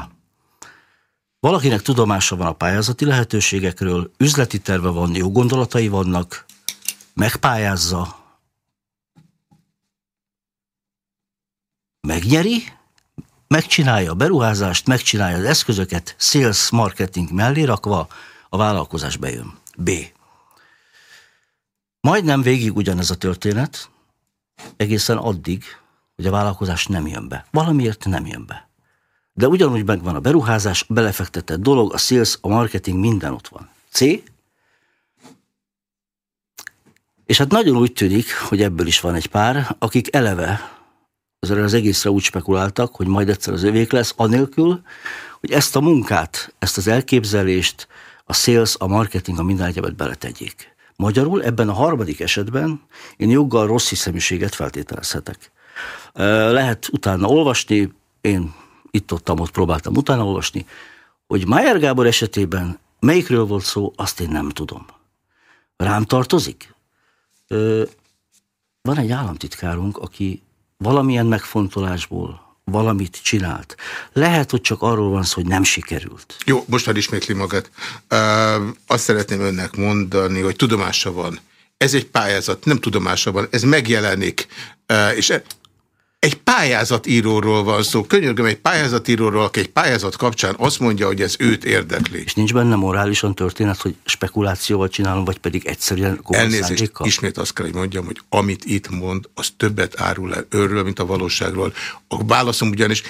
[SPEAKER 2] Valakinek tudomása van a pályázati lehetőségekről, üzleti terve van, jó gondolatai vannak, megpályázza, megnyeri, megcsinálja a beruházást, megcsinálja az eszközöket, sales, marketing mellé rakva, a vállalkozás bejön. B. Majdnem végig ugyanez a történet, egészen addig, hogy a vállalkozás nem jön be. Valamiért nem jön be. De ugyanúgy megvan a beruházás, belefektetett dolog, a sales, a marketing, minden ott van. C. És hát nagyon úgy tűnik, hogy ebből is van egy pár, akik eleve azért az egészre úgy spekuláltak, hogy majd egyszer az övék lesz, anélkül, hogy ezt a munkát, ezt az elképzelést, a sales, a marketing, a minden egyebet beletegyék. Magyarul ebben a harmadik esetben én joggal rossz hiszeműséget feltételezhetek. Lehet utána olvasni, én itt-ott ott próbáltam utána olvasni, hogy Mayer Gábor esetében melyikről volt szó, azt én nem tudom. Rám tartozik? Van egy államtitkárunk, aki valamilyen megfontolásból, valamit csinált. Lehet, hogy csak arról van szó, hogy nem sikerült.
[SPEAKER 1] Jó, most már ismétli magát. Uh, azt szeretném önnek mondani, hogy tudomása van. Ez egy pályázat, nem tudomása van, ez megjelenik. És egy pályázatíróról van szó. Könyörgöm, egy pályázatíróról, aki egy pályázat kapcsán azt mondja, hogy ez őt érdekli.
[SPEAKER 2] És nincs benne morálisan történet, hogy spekulációval csinálom, vagy pedig egyszerűen
[SPEAKER 1] Elnézést, ismét azt kell, hogy mondjam, hogy amit itt mond, az többet árul el őről, mint a valóságról. A válaszom ugyanis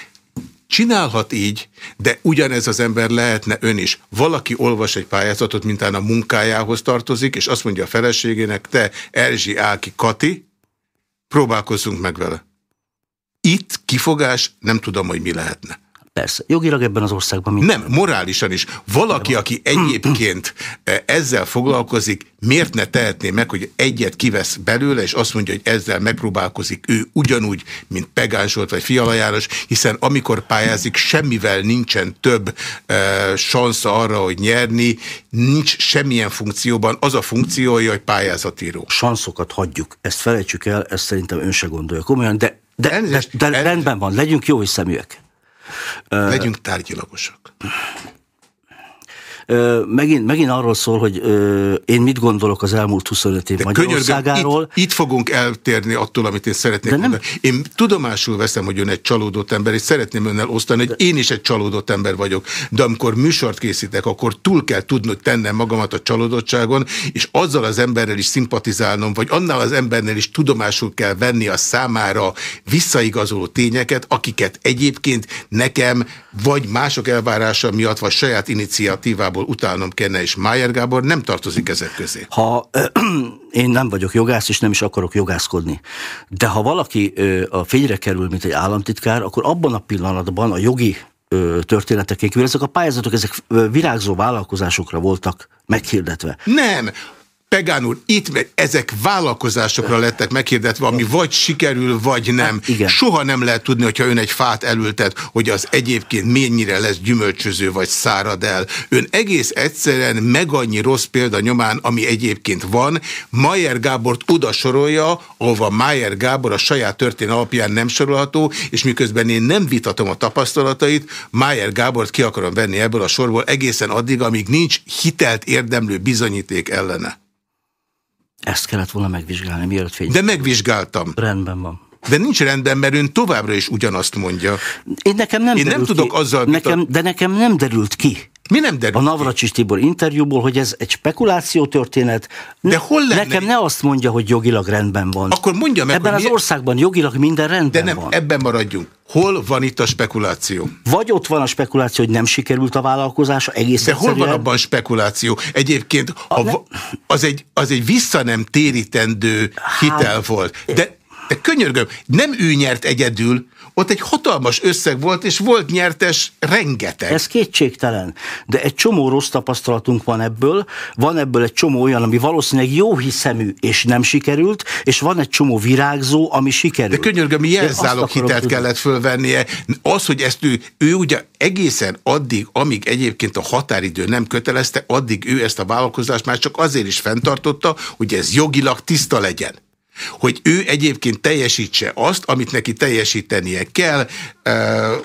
[SPEAKER 1] Csinálhat így, de ugyanez az ember lehetne ön is. Valaki olvas egy pályázatot, mintán a munkájához tartozik, és azt mondja a feleségének, te Erzsi Áki Kati, próbálkozzunk meg vele. Itt kifogás, nem tudom, hogy mi lehetne.
[SPEAKER 2] Persze, jogilag ebben az országban mi?
[SPEAKER 1] Nem, morálisan is. Valaki, aki egyébként eh, ezzel foglalkozik, miért ne tehetné meg, hogy egyet kivesz belőle, és azt mondja, hogy ezzel megpróbálkozik ő ugyanúgy, mint Pegán Zsolt vagy Fiala János, hiszen amikor pályázik, semmivel nincsen több e, sansza arra, hogy nyerni, nincs semmilyen funkcióban, az a funkciója, hogy pályázatíró.
[SPEAKER 2] Sanszokat hagyjuk, ezt felejtsük el, ezt szerintem ön se gondolja komolyan, de de, de, de rendben van, legyünk jó szeműek.
[SPEAKER 1] Legyünk tárgyilagosak
[SPEAKER 2] megint, megint arról szól, hogy én mit gondolok az elmúlt 25 év De Magyarországáról.
[SPEAKER 1] Itt, itt fogunk eltérni attól, amit én szeretnék De nem... mondani. Én tudomásul veszem, hogy ön egy csalódott ember, és szeretném önnel osztani, hogy én is egy csalódott ember vagyok. De amikor műsort készítek, akkor túl kell tudni tennem magamat a csalódottságon, és azzal az emberrel is szimpatizálnom, vagy annál az embernél is tudomásul kell venni a számára visszaigazoló tényeket, akiket egyébként nekem vagy mások elvárása miatt, vagy saját iniciatívából igazából utálnom kenne, és Májer Gábor nem tartozik ezek közé.
[SPEAKER 2] Ha *clears throat* én nem vagyok jogász, és nem is akarok jogászkodni, de ha valaki a fényre kerül, mint egy államtitkár, akkor abban a pillanatban a jogi történetekén kívül ezek a pályázatok, ezek virágzó vállalkozásokra voltak meghirdetve.
[SPEAKER 1] Nem, Pegán úr, itt ezek vállalkozásokra lettek meghirdetve, ami vagy sikerül, vagy nem. Hát, igen. Soha nem lehet tudni, hogyha ön egy fát elültet, hogy az egyébként mennyire lesz gyümölcsöző, vagy szárad el. Ön egész egyszerűen meg annyi rossz példa nyomán, ami egyébként van, Mayer Gábort oda sorolja, ahova Mayer Gábor a saját történet alapján nem sorolható, és miközben én nem vitatom a tapasztalatait, Mayer Gábort ki akarom venni ebből a sorból egészen addig, amíg nincs hitelt érdemlő bizonyíték ellene.
[SPEAKER 2] Ezt kellett volna megvizsgálni, mielőtt fény.
[SPEAKER 1] De megvizsgáltam.
[SPEAKER 2] Rendben van.
[SPEAKER 1] De nincs rendben, mert ön továbbra is ugyanazt mondja.
[SPEAKER 2] Én nekem nem
[SPEAKER 1] Én nem tudok
[SPEAKER 2] ki.
[SPEAKER 1] azzal...
[SPEAKER 2] Nekem, De nekem nem derült ki.
[SPEAKER 1] Mi nem derült
[SPEAKER 2] A Navracsis Tibor interjúból, hogy ez egy spekuláció történet.
[SPEAKER 1] De hol lenne?
[SPEAKER 2] Nekem ne azt mondja, hogy jogilag rendben van.
[SPEAKER 1] Akkor mondja meg,
[SPEAKER 2] Ebben az mi... országban jogilag minden rendben
[SPEAKER 1] De nem,
[SPEAKER 2] van.
[SPEAKER 1] ebben maradjunk. Hol van itt a spekuláció?
[SPEAKER 2] Vagy ott van a spekuláció, hogy nem sikerült a vállalkozása egész
[SPEAKER 1] De hol van abban a spekuláció? Egyébként a, ne... az, egy, az egy vissza nem térítendő hát... hitel volt. De, de könyörgöm, nem ő nyert egyedül, ott egy hatalmas összeg volt, és volt nyertes rengeteg.
[SPEAKER 2] Ez kétségtelen. De egy csomó rossz tapasztalatunk van ebből, van ebből egy csomó olyan, ami valószínűleg jó hiszemű, és nem sikerült, és van egy csomó virágzó, ami sikerült.
[SPEAKER 1] De könyörgöm, milyen zálog hitelt tudni. kellett fölvennie. Az, hogy ezt ő, ő ugye egészen addig, amíg egyébként a határidő nem kötelezte, addig ő ezt a vállalkozást már csak azért is fenntartotta, hogy ez jogilag tiszta legyen hogy ő egyébként teljesítse azt, amit neki teljesítenie kell,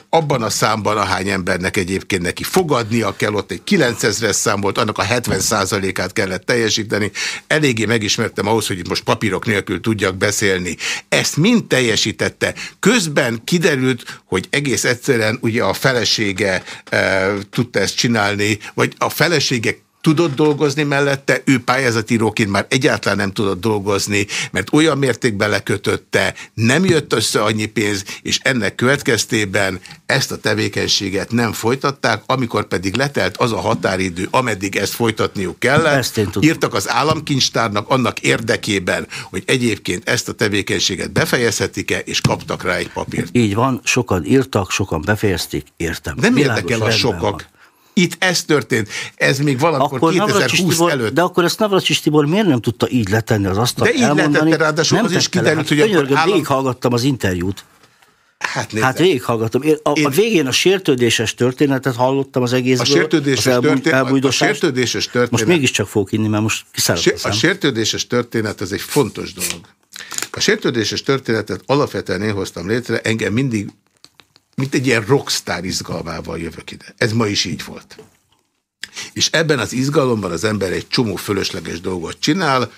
[SPEAKER 1] abban a számban, ahány embernek egyébként neki fogadnia kell, ott egy 9000-es szám volt, annak a 70%-át kellett teljesíteni. Eléggé megismertem ahhoz, hogy most papírok nélkül tudjak beszélni. Ezt mind teljesítette. Közben kiderült, hogy egész egyszerűen ugye a felesége e, tudta ezt csinálni, vagy a felesége tudott dolgozni mellette, ő pályázatíróként már egyáltalán nem tudott dolgozni, mert olyan mértékben lekötötte, nem jött össze annyi pénz, és ennek következtében ezt a tevékenységet nem folytatták, amikor pedig letelt az a határidő, ameddig ezt folytatniuk kellett, írtak az államkincstárnak annak érdekében, hogy egyébként ezt a tevékenységet befejezhetik-e, és kaptak rá egy papírt.
[SPEAKER 2] Így van, sokan írtak, sokan befejezték, értem.
[SPEAKER 1] Nem érdekel a sokak. Van. Itt ez történt. Ez még valamikor akkor 2020
[SPEAKER 2] Tibor,
[SPEAKER 1] előtt.
[SPEAKER 2] De akkor ezt Navracsis Tibor miért nem tudta így letenni az asztalt?
[SPEAKER 1] De így elmondani? letette, ráadásul nem az is kiderült, hát, hogy
[SPEAKER 2] akkor állam... végighallgattam az interjút. Hát, nézze. hát végighallgattam. A, Én... a végén a sértődéses történetet hallottam az egészből.
[SPEAKER 1] A sértődéses, az történet, a sértődéses történet.
[SPEAKER 2] Most mégiscsak fogok inni, mert most kiszállok
[SPEAKER 1] A sértődéses történet az egy fontos dolog. A sértődéses történetet alapvetően én hoztam létre, engem mindig mint egy ilyen rockstar izgalmával jövök ide. Ez ma is így volt. És ebben az izgalomban az ember egy csomó fölösleges dolgot csinál,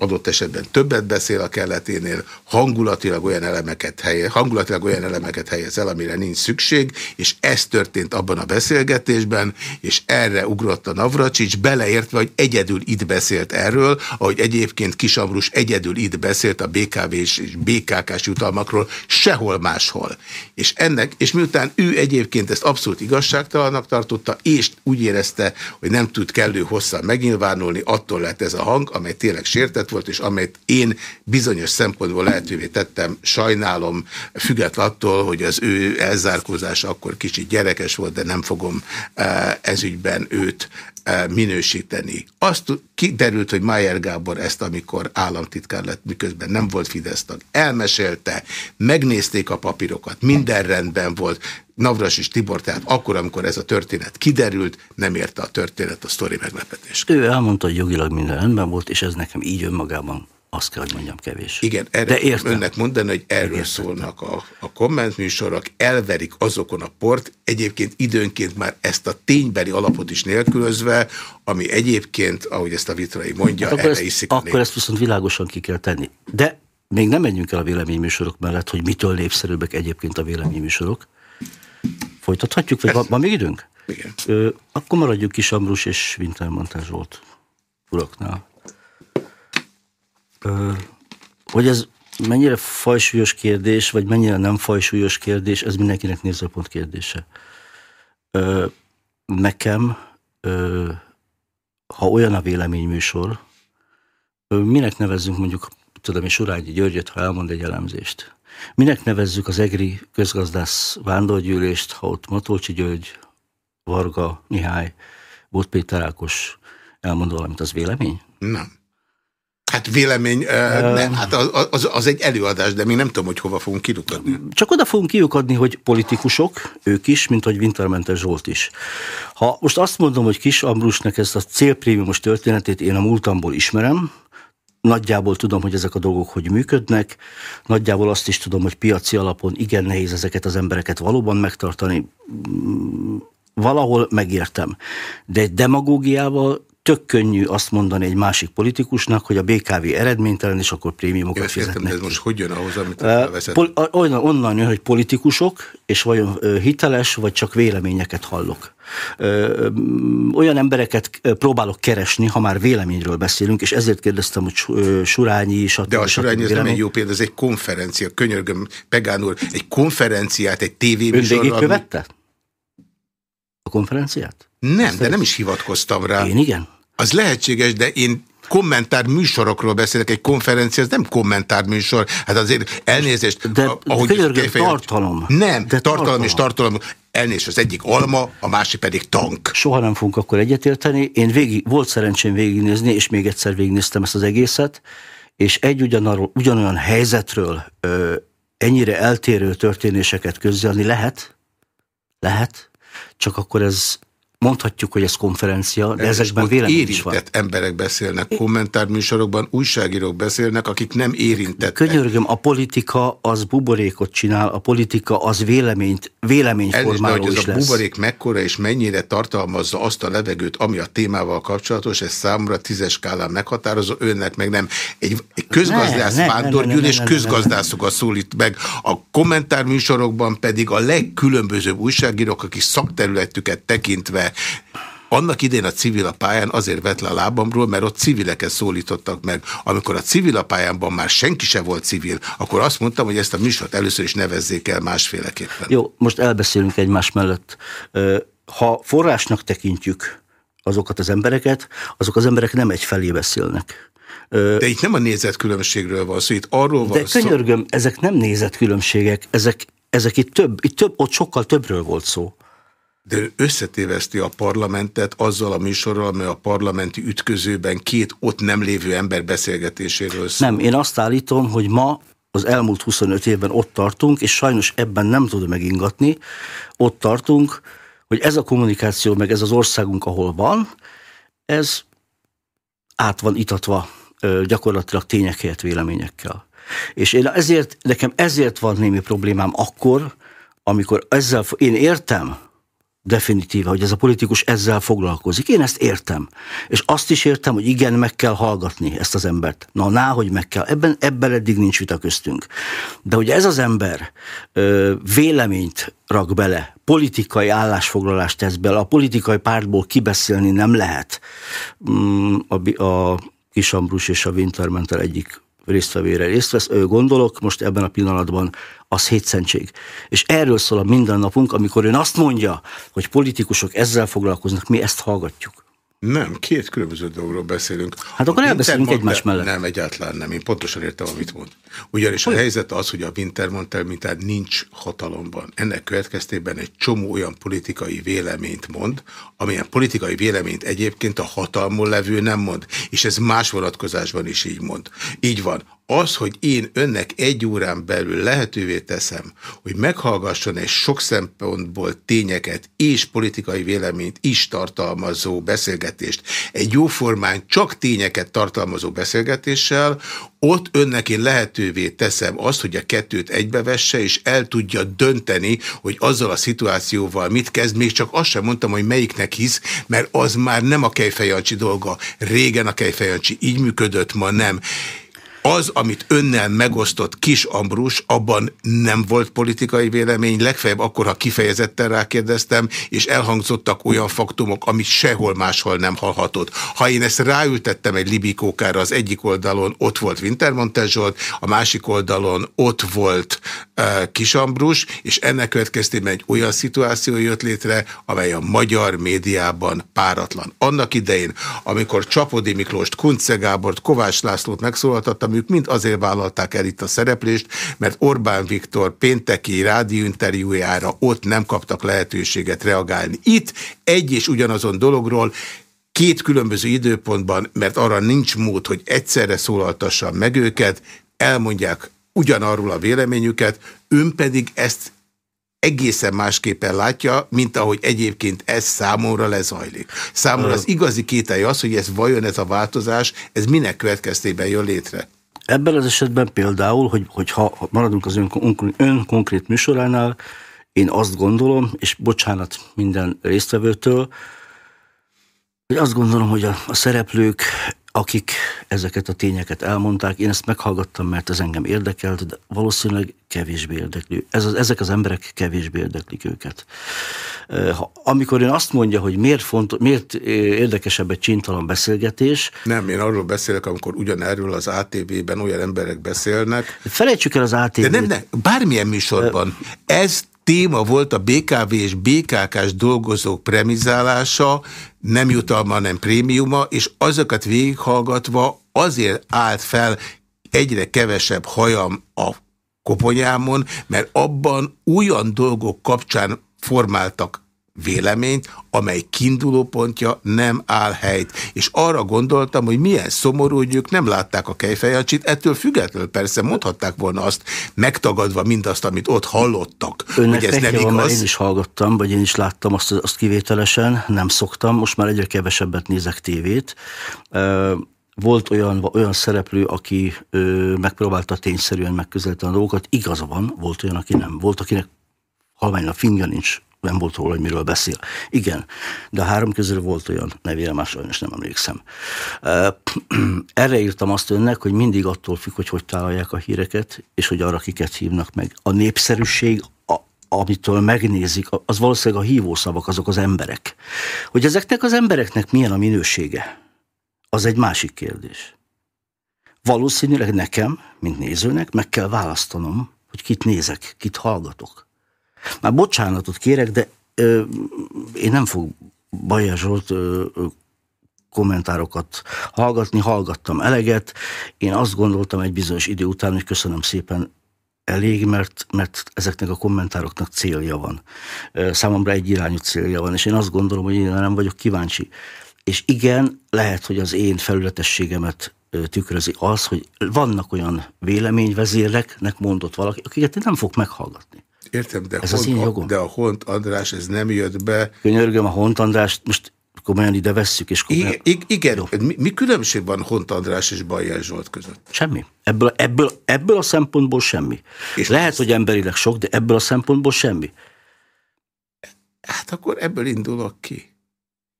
[SPEAKER 1] adott esetben többet beszél a kelleténél, hangulatilag olyan elemeket, helye, hangulatilag olyan elemeket helyez el, amire nincs szükség, és ez történt abban a beszélgetésben, és erre ugrott a Navracsics, beleértve, hogy egyedül itt beszélt erről, ahogy egyébként Kisamrus egyedül itt beszélt a BKV és BKK-s jutalmakról, sehol máshol. És ennek, és miután ő egyébként ezt abszolút igazságtalannak tartotta, és úgy érezte, hogy nem tud kellő hosszan megnyilvánulni, attól lett ez a hang, amely tényleg sértett volt, és amelyet én bizonyos szempontból lehetővé tettem, sajnálom, független attól, hogy az ő elzárkózása akkor kicsit gyerekes volt, de nem fogom eh, ezügyben őt eh, minősíteni. Azt kiderült, hogy Mayer Gábor ezt, amikor államtitkár lett, miközben nem volt Fidesz tag, elmesélte, megnézték a papírokat, minden rendben volt, Navras és Tibor, tehát akkor, amikor ez a történet kiderült, nem érte a történet a sztori meglepetést.
[SPEAKER 2] Ő elmondta, hogy jogilag minden rendben volt, és ez nekem így önmagában azt kell, hogy mondjam, kevés.
[SPEAKER 1] Igen, erre De értem. önnek mondani, hogy erről értem. szólnak a, a kommentműsorok, elverik azokon a port, egyébként időnként már ezt a ténybeli alapot is nélkülözve, ami egyébként, ahogy ezt a Vitrai mondja, hát
[SPEAKER 2] erre ezt, Akkor ezt viszont világosan ki kell tenni. De még nem menjünk el a véleményműsorok mellett, hogy mitől népszerűbbek egyébként a véleményműsorok. Folytathatjuk, vagy van, van még időnk?
[SPEAKER 1] Igen.
[SPEAKER 2] Ö, akkor maradjuk Kis Ambrus és Wintermantel Zsolt uraknál. Ö, hogy ez mennyire fajsúlyos kérdés, vagy mennyire nem fajsúlyos kérdés, ez mindenkinek nézőpont kérdése. Ö, nekem, ö, ha olyan a véleményműsor, ö, minek nevezzünk mondjuk, tudom én, Surányi Györgyöt, ha elmond egy elemzést. Minek nevezzük az EGRI közgazdász vándorgyűlést, ha ott Matolcsi György, Varga, Mihály, Bot Péter Ákos elmond valamit, az vélemény?
[SPEAKER 1] Nem. Hát vélemény, nem, hát az, az egy előadás, de mi nem tudom, hogy hova fogunk kirukadni.
[SPEAKER 2] Csak oda fogunk kiukadni, hogy politikusok, ők is, mint hogy Wintermentes Zsolt is. Ha most azt mondom, hogy Kis Ambrusnak ezt a célprémiumos történetét én a múltamból ismerem, Nagyjából tudom, hogy ezek a dolgok hogy működnek, nagyjából azt is tudom, hogy piaci alapon igen nehéz ezeket az embereket valóban megtartani. Mm, valahol megértem. De demagógiával tök könnyű azt mondani egy másik politikusnak, hogy a BKV eredménytelen, és akkor prémiumokat Ezt fizetnek
[SPEAKER 1] értem, de ez most hogy jön ahhoz, amit
[SPEAKER 2] pol, onnan, onnan jön, hogy politikusok, és vajon hiteles, vagy csak véleményeket hallok. Olyan embereket próbálok keresni, ha már véleményről beszélünk, és ezért kérdeztem, hogy Surányi is.
[SPEAKER 1] De a Surányi ez nem egy jó példa, ez egy konferencia, könyörgöm, Pegán úr, egy konferenciát, egy tévéműsorral...
[SPEAKER 2] Ön követte? A konferenciát?
[SPEAKER 1] Nem, de nem is hivatkoztam rá.
[SPEAKER 2] Én igen.
[SPEAKER 1] Az lehetséges, de én kommentár műsorokról beszélek, egy konferencia, ez nem kommentár műsor, hát azért elnézést.
[SPEAKER 2] De ahogy könyörgöm, tartalom.
[SPEAKER 1] Nem, de tartalom, tartalom és tartalom. Elnézést, az egyik alma, a másik pedig tank.
[SPEAKER 2] Soha nem fogunk akkor egyetérteni. Én végig, volt szerencsém végignézni, és még egyszer végignéztem ezt az egészet, és egy ugyanarról, ugyanolyan helyzetről ö, ennyire eltérő történéseket közzelni lehet, lehet, csak akkor ez Mondhatjuk, hogy ez konferencia, de ez ezekben vélemény is van.
[SPEAKER 1] emberek beszélnek kommentárműsorokban, újságírók beszélnek, akik nem érintettek.
[SPEAKER 2] Könyörgöm, a politika az buborékot csinál, a politika az véleményt, véleményformáló
[SPEAKER 1] is
[SPEAKER 2] ez
[SPEAKER 1] a buborék mekkora és mennyire tartalmazza azt a levegőt, ami a témával kapcsolatos, ez számra tízes skálán meghatározó, önnek meg nem. Egy, egy közgazdász ne, vándorgyűlés közgazdászokat szólít meg. A kommentárműsorokban pedig a legkülönbözőbb újságírók, akik szakterületüket tekintve annak idén a civil a pályán azért vett le a lábamról, mert ott civileket szólítottak meg. Amikor a civil a pályánban már senki se volt civil, akkor azt mondtam, hogy ezt a műsort először is nevezzék el másféleképpen.
[SPEAKER 2] Jó, most elbeszélünk egymás mellett. Ha forrásnak tekintjük azokat az embereket, azok az emberek nem egy felé beszélnek.
[SPEAKER 1] De itt nem a nézetkülönbségről van szó, itt arról van
[SPEAKER 2] De szó... könyörgöm, ezek nem nézetkülönbségek, ezek, ezek itt több, itt több, ott sokkal többről volt szó
[SPEAKER 1] de ő összetéveszti a parlamentet azzal a műsorral, amely a parlamenti ütközőben két ott nem lévő ember beszélgetéséről szól.
[SPEAKER 2] Nem, én azt állítom, hogy ma az elmúlt 25 évben ott tartunk, és sajnos ebben nem tudom megingatni, ott tartunk, hogy ez a kommunikáció, meg ez az országunk, ahol van, ez át van itatva gyakorlatilag tények helyett véleményekkel. És én ezért, nekem ezért van némi problémám akkor, amikor ezzel, én értem, definitíve, hogy ez a politikus ezzel foglalkozik. Én ezt értem. És azt is értem, hogy igen, meg kell hallgatni ezt az embert. Na, ná, hogy meg kell. Ebben, ebben eddig nincs vita köztünk. De hogy ez az ember ö, véleményt rak bele, politikai állásfoglalást tesz bele, a politikai pártból kibeszélni nem lehet. Mm, a, a Kisambrus és a Wintermantel egyik résztvevőre részt vesz, ő gondolok most ebben a pillanatban, az hétszentség. És erről szól a mindennapunk, amikor ön azt mondja, hogy politikusok ezzel foglalkoznak, mi ezt hallgatjuk.
[SPEAKER 1] Nem, két különböző dologról beszélünk.
[SPEAKER 2] Hát akkor elbeszélünk egymás mellett.
[SPEAKER 1] Nem, egyáltalán nem. Én pontosan értem, amit mond. Ugyanis hogy? a helyzet az, hogy a Wintermantel mintán nincs hatalomban. Ennek következtében egy csomó olyan politikai véleményt mond, amilyen politikai véleményt egyébként a hatalmon levő nem mond. És ez más vonatkozásban is így mond. Így van az, hogy én önnek egy órán belül lehetővé teszem, hogy meghallgasson egy sok szempontból tényeket és politikai véleményt is tartalmazó beszélgetést, egy jóformán csak tényeket tartalmazó beszélgetéssel, ott önnek én lehetővé teszem azt, hogy a kettőt egybevesse, és el tudja dönteni, hogy azzal a szituációval mit kezd, még csak azt sem mondtam, hogy melyiknek hisz, mert az már nem a Kejfejancsi dolga. Régen a Kejfejancsi így működött, ma nem. Az, amit önnel megosztott Kis Ambrus, abban nem volt politikai vélemény, legfeljebb akkor, ha kifejezetten rákérdeztem, és elhangzottak olyan faktumok, amit sehol máshol nem hallhatott. Ha én ezt ráültettem egy libikókára, az egyik oldalon ott volt Wintermantel Zsolt, a másik oldalon ott volt uh, Kis Ambrus, és ennek következtében egy olyan szituáció jött létre, amely a magyar médiában páratlan. Annak idején, amikor Csapodi Miklóst, Kunce Gábort, Kovács Lászlót megszólaltattam, ők mind azért vállalták el itt a szereplést, mert Orbán Viktor pénteki rádióinterjújára ott nem kaptak lehetőséget reagálni. Itt egy és ugyanazon dologról két különböző időpontban, mert arra nincs mód, hogy egyszerre szólaltassam meg őket, elmondják ugyanarról a véleményüket, ön pedig ezt egészen másképpen látja, mint ahogy egyébként ez számomra lezajlik. Számomra az igazi kételje az, hogy ez vajon ez a változás, ez minek következtében jön létre?
[SPEAKER 2] Ebben az esetben például, hogy, hogy ha maradunk az ön, ön konkrét műsoránál, én azt gondolom, és bocsánat minden résztvevőtől, hogy azt gondolom, hogy a, a szereplők akik ezeket a tényeket elmondták, én ezt meghallgattam, mert ez engem érdekelt, de valószínűleg kevésbé érdekli. Ez az, ezek az emberek kevésbé érdeklik őket. Ha, amikor én azt mondja, hogy miért, font, miért érdekesebb egy csintalan beszélgetés.
[SPEAKER 1] Nem, én arról beszélek, amikor ugyanerről az ATV-ben olyan emberek beszélnek.
[SPEAKER 2] Felejtsük el az ATV-t.
[SPEAKER 1] De nem, nem, bármilyen műsorban. Ez téma volt a BKV és BKK-s dolgozók premizálása, nem jutalma, nem prémiuma, és azokat végighallgatva azért állt fel egyre kevesebb hajam a koponyámon, mert abban olyan dolgok kapcsán formáltak véleményt, amely kiindulópontja nem áll helyt. És arra gondoltam, hogy milyen szomorú, hogy ők nem látták a kejfejancsit, ettől függetlenül persze mondhatták volna azt, megtagadva mindazt, amit ott hallottak,
[SPEAKER 2] Önnek hogy ez nem igaz. Van, én is hallgattam, vagy én is láttam azt, azt kivételesen, nem szoktam, most már egyre kevesebbet nézek tévét. Volt olyan, olyan szereplő, aki ö, megpróbálta tényszerűen megközelíteni a dolgokat, igaza van, volt olyan, aki nem. Volt, akinek halványnak fingja nincs nem volt róla, hogy miről beszél. Igen, de a három közül volt olyan, nevére már sajnos nem emlékszem. *clears throat* Erre írtam azt önnek, hogy mindig attól függ, hogy hogy találják a híreket, és hogy arra kiket hívnak meg. A népszerűség, a, amitől megnézik, az valószínűleg a hívószavak, azok az emberek. Hogy ezeknek az embereknek milyen a minősége, az egy másik kérdés. Valószínűleg nekem, mint nézőnek, meg kell választanom, hogy kit nézek, kit hallgatok. Már bocsánatot kérek, de ö, én nem fog Bajer Zsolt ö, ö, kommentárokat hallgatni, hallgattam eleget. Én azt gondoltam egy bizonyos idő után, hogy köszönöm szépen, elég, mert, mert ezeknek a kommentároknak célja van. Számomra egy irányú célja van, és én azt gondolom, hogy én nem vagyok kíváncsi. És igen, lehet, hogy az én felületességemet tükrözi az, hogy vannak olyan véleményvezéreknek mondott valaki, akiket én nem fog meghallgatni.
[SPEAKER 1] Értem, de, ez Hont, az én jogom. de a Hont András ez nem jött be.
[SPEAKER 2] Könyörgöm, a Hont András, most komolyan ide vesszük, és komolyan...
[SPEAKER 1] Igen, igen. Mi, mi különbség van Hont András és Bajer Zsolt között?
[SPEAKER 2] Semmi. Ebből, ebből, ebből a szempontból semmi. És Lehet, hogy emberileg sok, de ebből a szempontból semmi.
[SPEAKER 1] Hát akkor ebből indulok ki.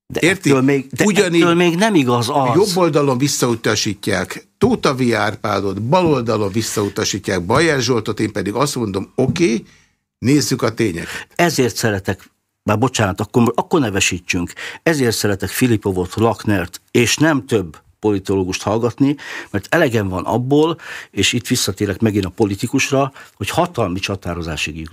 [SPEAKER 2] De Érti? Ettől még, de Ugyanígy ettől még nem igaz az.
[SPEAKER 1] Jobb oldalon visszautasítják Tóta Viárpádot, bal oldalon visszautasítják Bajer Zsoltot, én pedig azt mondom, oké, okay, nézzük a tényeket.
[SPEAKER 2] Ezért szeretek már bocsánat, akkor, akkor nevesítsünk. Ezért szeretek Filipovot, Laknert, és nem több politológust hallgatni, mert elegem van abból, és itt visszatérek megint a politikusra, hogy hatalmi csatározásig,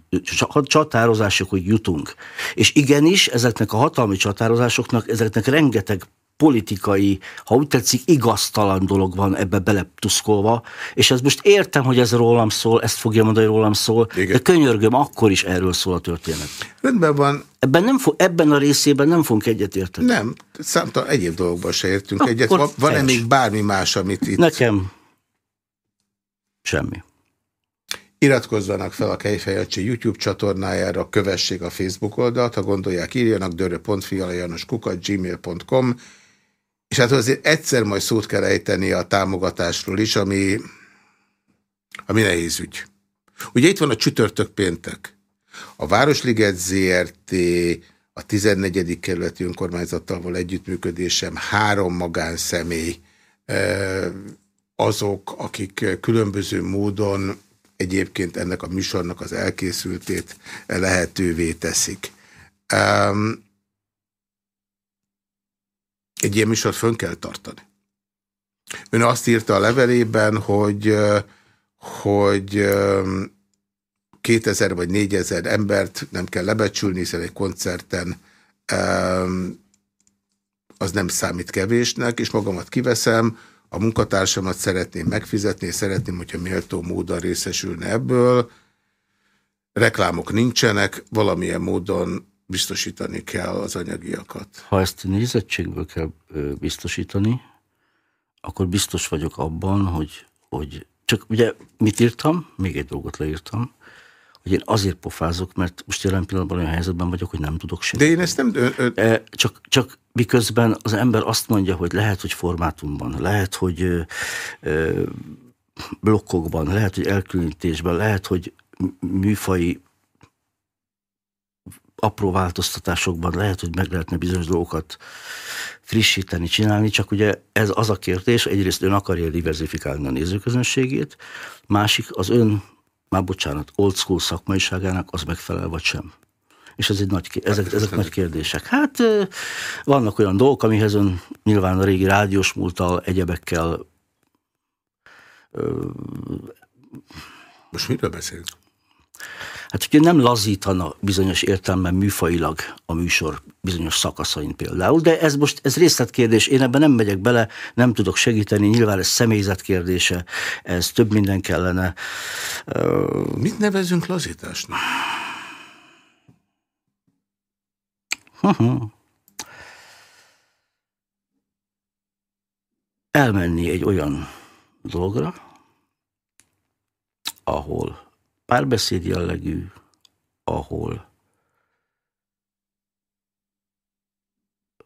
[SPEAKER 2] csatározásokig jutunk. És igenis, ezeknek a hatalmi csatározásoknak, ezeknek rengeteg politikai, ha úgy tetszik, igaztalan dolog van ebbe beleptuszkolva, és ez most értem, hogy ez rólam szól, ezt fogja mondani, hogy rólam szól, Igen. de könyörgöm, akkor is erről szól a történet.
[SPEAKER 1] Rendben van.
[SPEAKER 2] Ebben, nem fog, ebben a részében nem fogunk egyet érteni.
[SPEAKER 1] Nem, számtalan egyéb dolgokban se értünk akkor egyet. Van, van-e még bármi más, amit itt...
[SPEAKER 2] Nekem semmi.
[SPEAKER 1] Iratkozzanak fel a Kejfejacsi YouTube csatornájára, kövessék a Facebook oldalt, ha gondolják, írjanak dörö.fialajanoskukat gmail.com és hát azért egyszer majd szót kell ejteni a támogatásról is, ami, ami nehéz ügy. Ugye itt van a csütörtök péntek. A Városliget ZRT, a 14. kerületi önkormányzattal együttműködésem, három magánszemély, azok, akik különböző módon egyébként ennek a műsornak az elkészültét lehetővé teszik. Egy ilyen műsort fönn kell tartani. Ön azt írta a levelében, hogy, hogy 2000 vagy 4000 embert nem kell lebecsülni, hiszen egy koncerten az nem számít kevésnek, és magamat kiveszem, a munkatársamat szeretném megfizetni, szeretném, hogyha méltó módon részesülne ebből. Reklámok nincsenek, valamilyen módon biztosítani kell az anyagiakat.
[SPEAKER 2] Ha ezt nézettségből kell biztosítani, akkor biztos vagyok abban, hogy, hogy csak ugye mit írtam, még egy dolgot leírtam, hogy én azért pofázok, mert most jelen pillanatban olyan helyzetben vagyok, hogy nem tudok semmit.
[SPEAKER 1] De én ezt nem...
[SPEAKER 2] Csak, csak miközben az ember azt mondja, hogy lehet, hogy formátumban, lehet, hogy ö, ö, blokkokban, lehet, hogy elkülönítésben, lehet, hogy műfai apró változtatásokban lehet, hogy meg lehetne bizonyos dolgokat frissíteni, csinálni, csak ugye ez az a kérdés, egyrészt ön akarja diversifikálni a nézőközönségét, másik az ön, már bocsánat, old school szakmaiságának az megfelel, vagy sem. És ez egy nagy, ezek, hát, ezek nagy kérdések. Hát vannak olyan dolgok, amihez ön nyilván a régi rádiós múltal, egyebekkel
[SPEAKER 1] most miről beszélünk?
[SPEAKER 2] Hát ugye nem lazítana bizonyos értelemben műfailag a műsor bizonyos szakaszain például, de ez most ez részletkérdés, én ebben nem megyek bele, nem tudok segíteni, nyilván ez személyzet kérdése, ez több minden kellene.
[SPEAKER 1] Mit nevezünk lazításnak?
[SPEAKER 2] Elmenni egy olyan dologra, ahol párbeszéd jellegű, ahol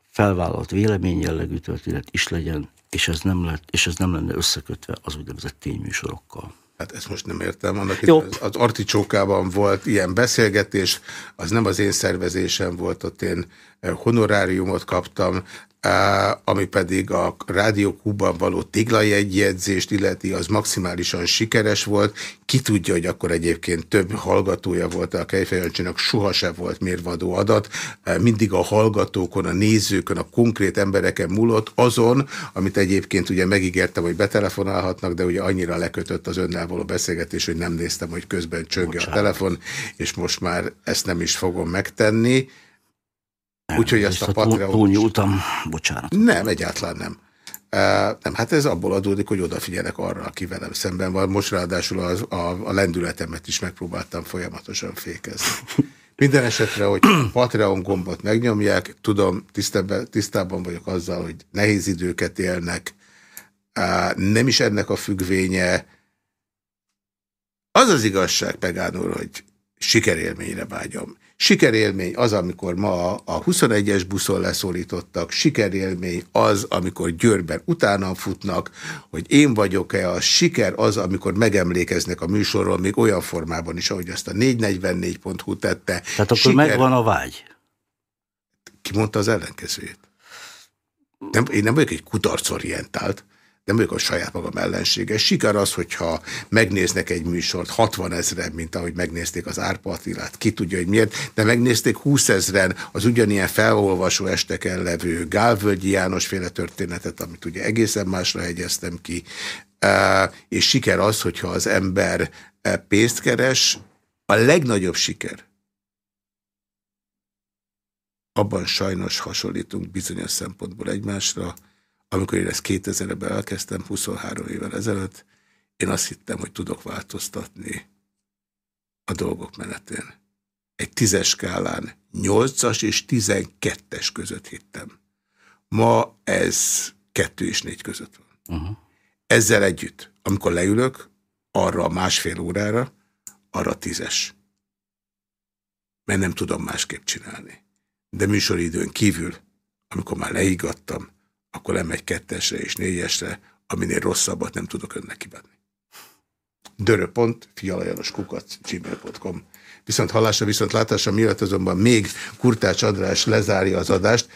[SPEAKER 2] felvállalt vélemény jellegű történet is legyen, és ez nem, lett, és ez nem lenne összekötve az úgynevezett tényműsorokkal.
[SPEAKER 1] Hát ezt most nem értem. Annak Jó. az articsókában volt ilyen beszélgetés, az nem az én szervezésem volt, ott én honoráriumot kaptam, ami pedig a Rádió Kuban való téglajegyjegyzést illeti, az maximálisan sikeres volt. Ki tudja, hogy akkor egyébként több hallgatója volt a Kejfejancsinak, soha se volt mérvadó adat. Mindig a hallgatókon, a nézőkön, a konkrét embereken múlott azon, amit egyébként ugye megígértem, hogy betelefonálhatnak, de ugye annyira lekötött az önnel való beszélgetés, hogy nem néztem, hogy közben csönge a telefon, és most már ezt nem is fogom megtenni. Úgyhogy ezt a Patreon...
[SPEAKER 2] Túlnyúltam, bocsánat.
[SPEAKER 1] Nem, egyáltalán nem. Uh, nem, hát ez abból adódik, hogy odafigyelek arra, aki velem szemben van. Most ráadásul az, a, a lendületemet is megpróbáltam folyamatosan fékezni. Minden esetre, hogy a Patreon gombot megnyomják, tudom, tisztában, tisztában vagyok azzal, hogy nehéz időket élnek, uh, nem is ennek a függvénye. Az az igazság, Pegán úr, hogy sikerélményre vágyom Sikerélmény az, amikor ma a 21-es buszon leszólítottak, sikerélmény az, amikor Győrben utána futnak, hogy én vagyok-e, a siker az, amikor megemlékeznek a műsorról, még olyan formában is, ahogy azt a 444.hu tette.
[SPEAKER 2] Tehát akkor
[SPEAKER 1] siker...
[SPEAKER 2] megvan a vágy.
[SPEAKER 1] Ki mondta az ellenkezőjét? Nem, én nem vagyok egy kudarcorientált nem vagyok a saját magam ellensége. Siker az, hogyha megnéznek egy műsort 60 ezeren, mint ahogy megnézték az Árpa Attilát, ki tudja, hogy miért, de megnézték 20 ezeren az ugyanilyen felolvasó esteken levő Gálvölgyi János féle történetet, amit ugye egészen másra hegyeztem ki, és siker az, hogyha az ember pénzt keres, a legnagyobb siker, abban sajnos hasonlítunk bizonyos szempontból egymásra, amikor én ezt 2000-ben elkezdtem, 23 évvel ezelőtt, én azt hittem, hogy tudok változtatni a dolgok menetén. Egy tízes skálán 8-as és 12-es között hittem. Ma ez 2 és 4 között van. Uh -huh. Ezzel együtt, amikor leülök, arra a másfél órára, arra tízes. Mert nem tudom másképp csinálni. De műsoridőn kívül, amikor már leigattam, akkor lemegy kettesre és négyesre, aminél rosszabbat nem tudok önnek kibenni. Dörö.fialajanoskukat gmail.com Viszont hallásra, viszont látásra, miatt azonban még Kurtács András lezárja az adást.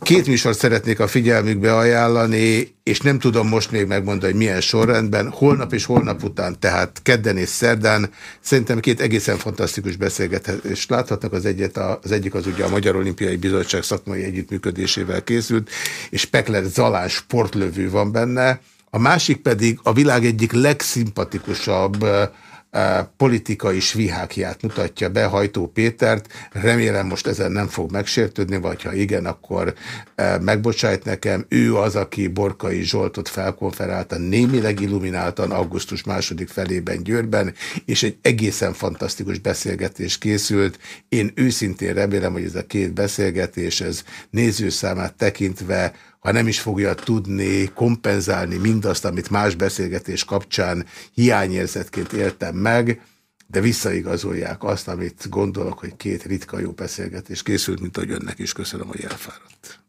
[SPEAKER 1] Két műsort szeretnék a figyelmükbe ajánlani, és nem tudom most még megmondani, hogy milyen sorrendben. Holnap és holnap után, tehát kedden és szerdán szerintem két egészen fantasztikus beszélgetést láthatnak. Az, egyet a, az egyik az ugye a Magyar Olimpiai Bizottság szakmai együttműködésével készült, és Pekler Zalán sportlövő van benne. A másik pedig a világ egyik legszimpatikusabb politikai svihákját mutatja be Hajtó Pétert. Remélem most ezen nem fog megsértődni, vagy ha igen, akkor megbocsájt nekem. Ő az, aki Borkai Zsoltot felkonferálta némileg illumináltan augusztus második felében Győrben, és egy egészen fantasztikus beszélgetés készült. Én őszintén remélem, hogy ez a két beszélgetés, ez nézőszámát tekintve ha nem is fogja tudni kompenzálni mindazt, amit más beszélgetés kapcsán hiányérzetként éltem meg, de visszaigazolják azt, amit gondolok, hogy két ritka jó beszélgetés készült, mint ahogy önnek is köszönöm, hogy elfáradt.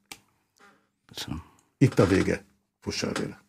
[SPEAKER 1] Köszönöm. Itt a vége. Fussal véle.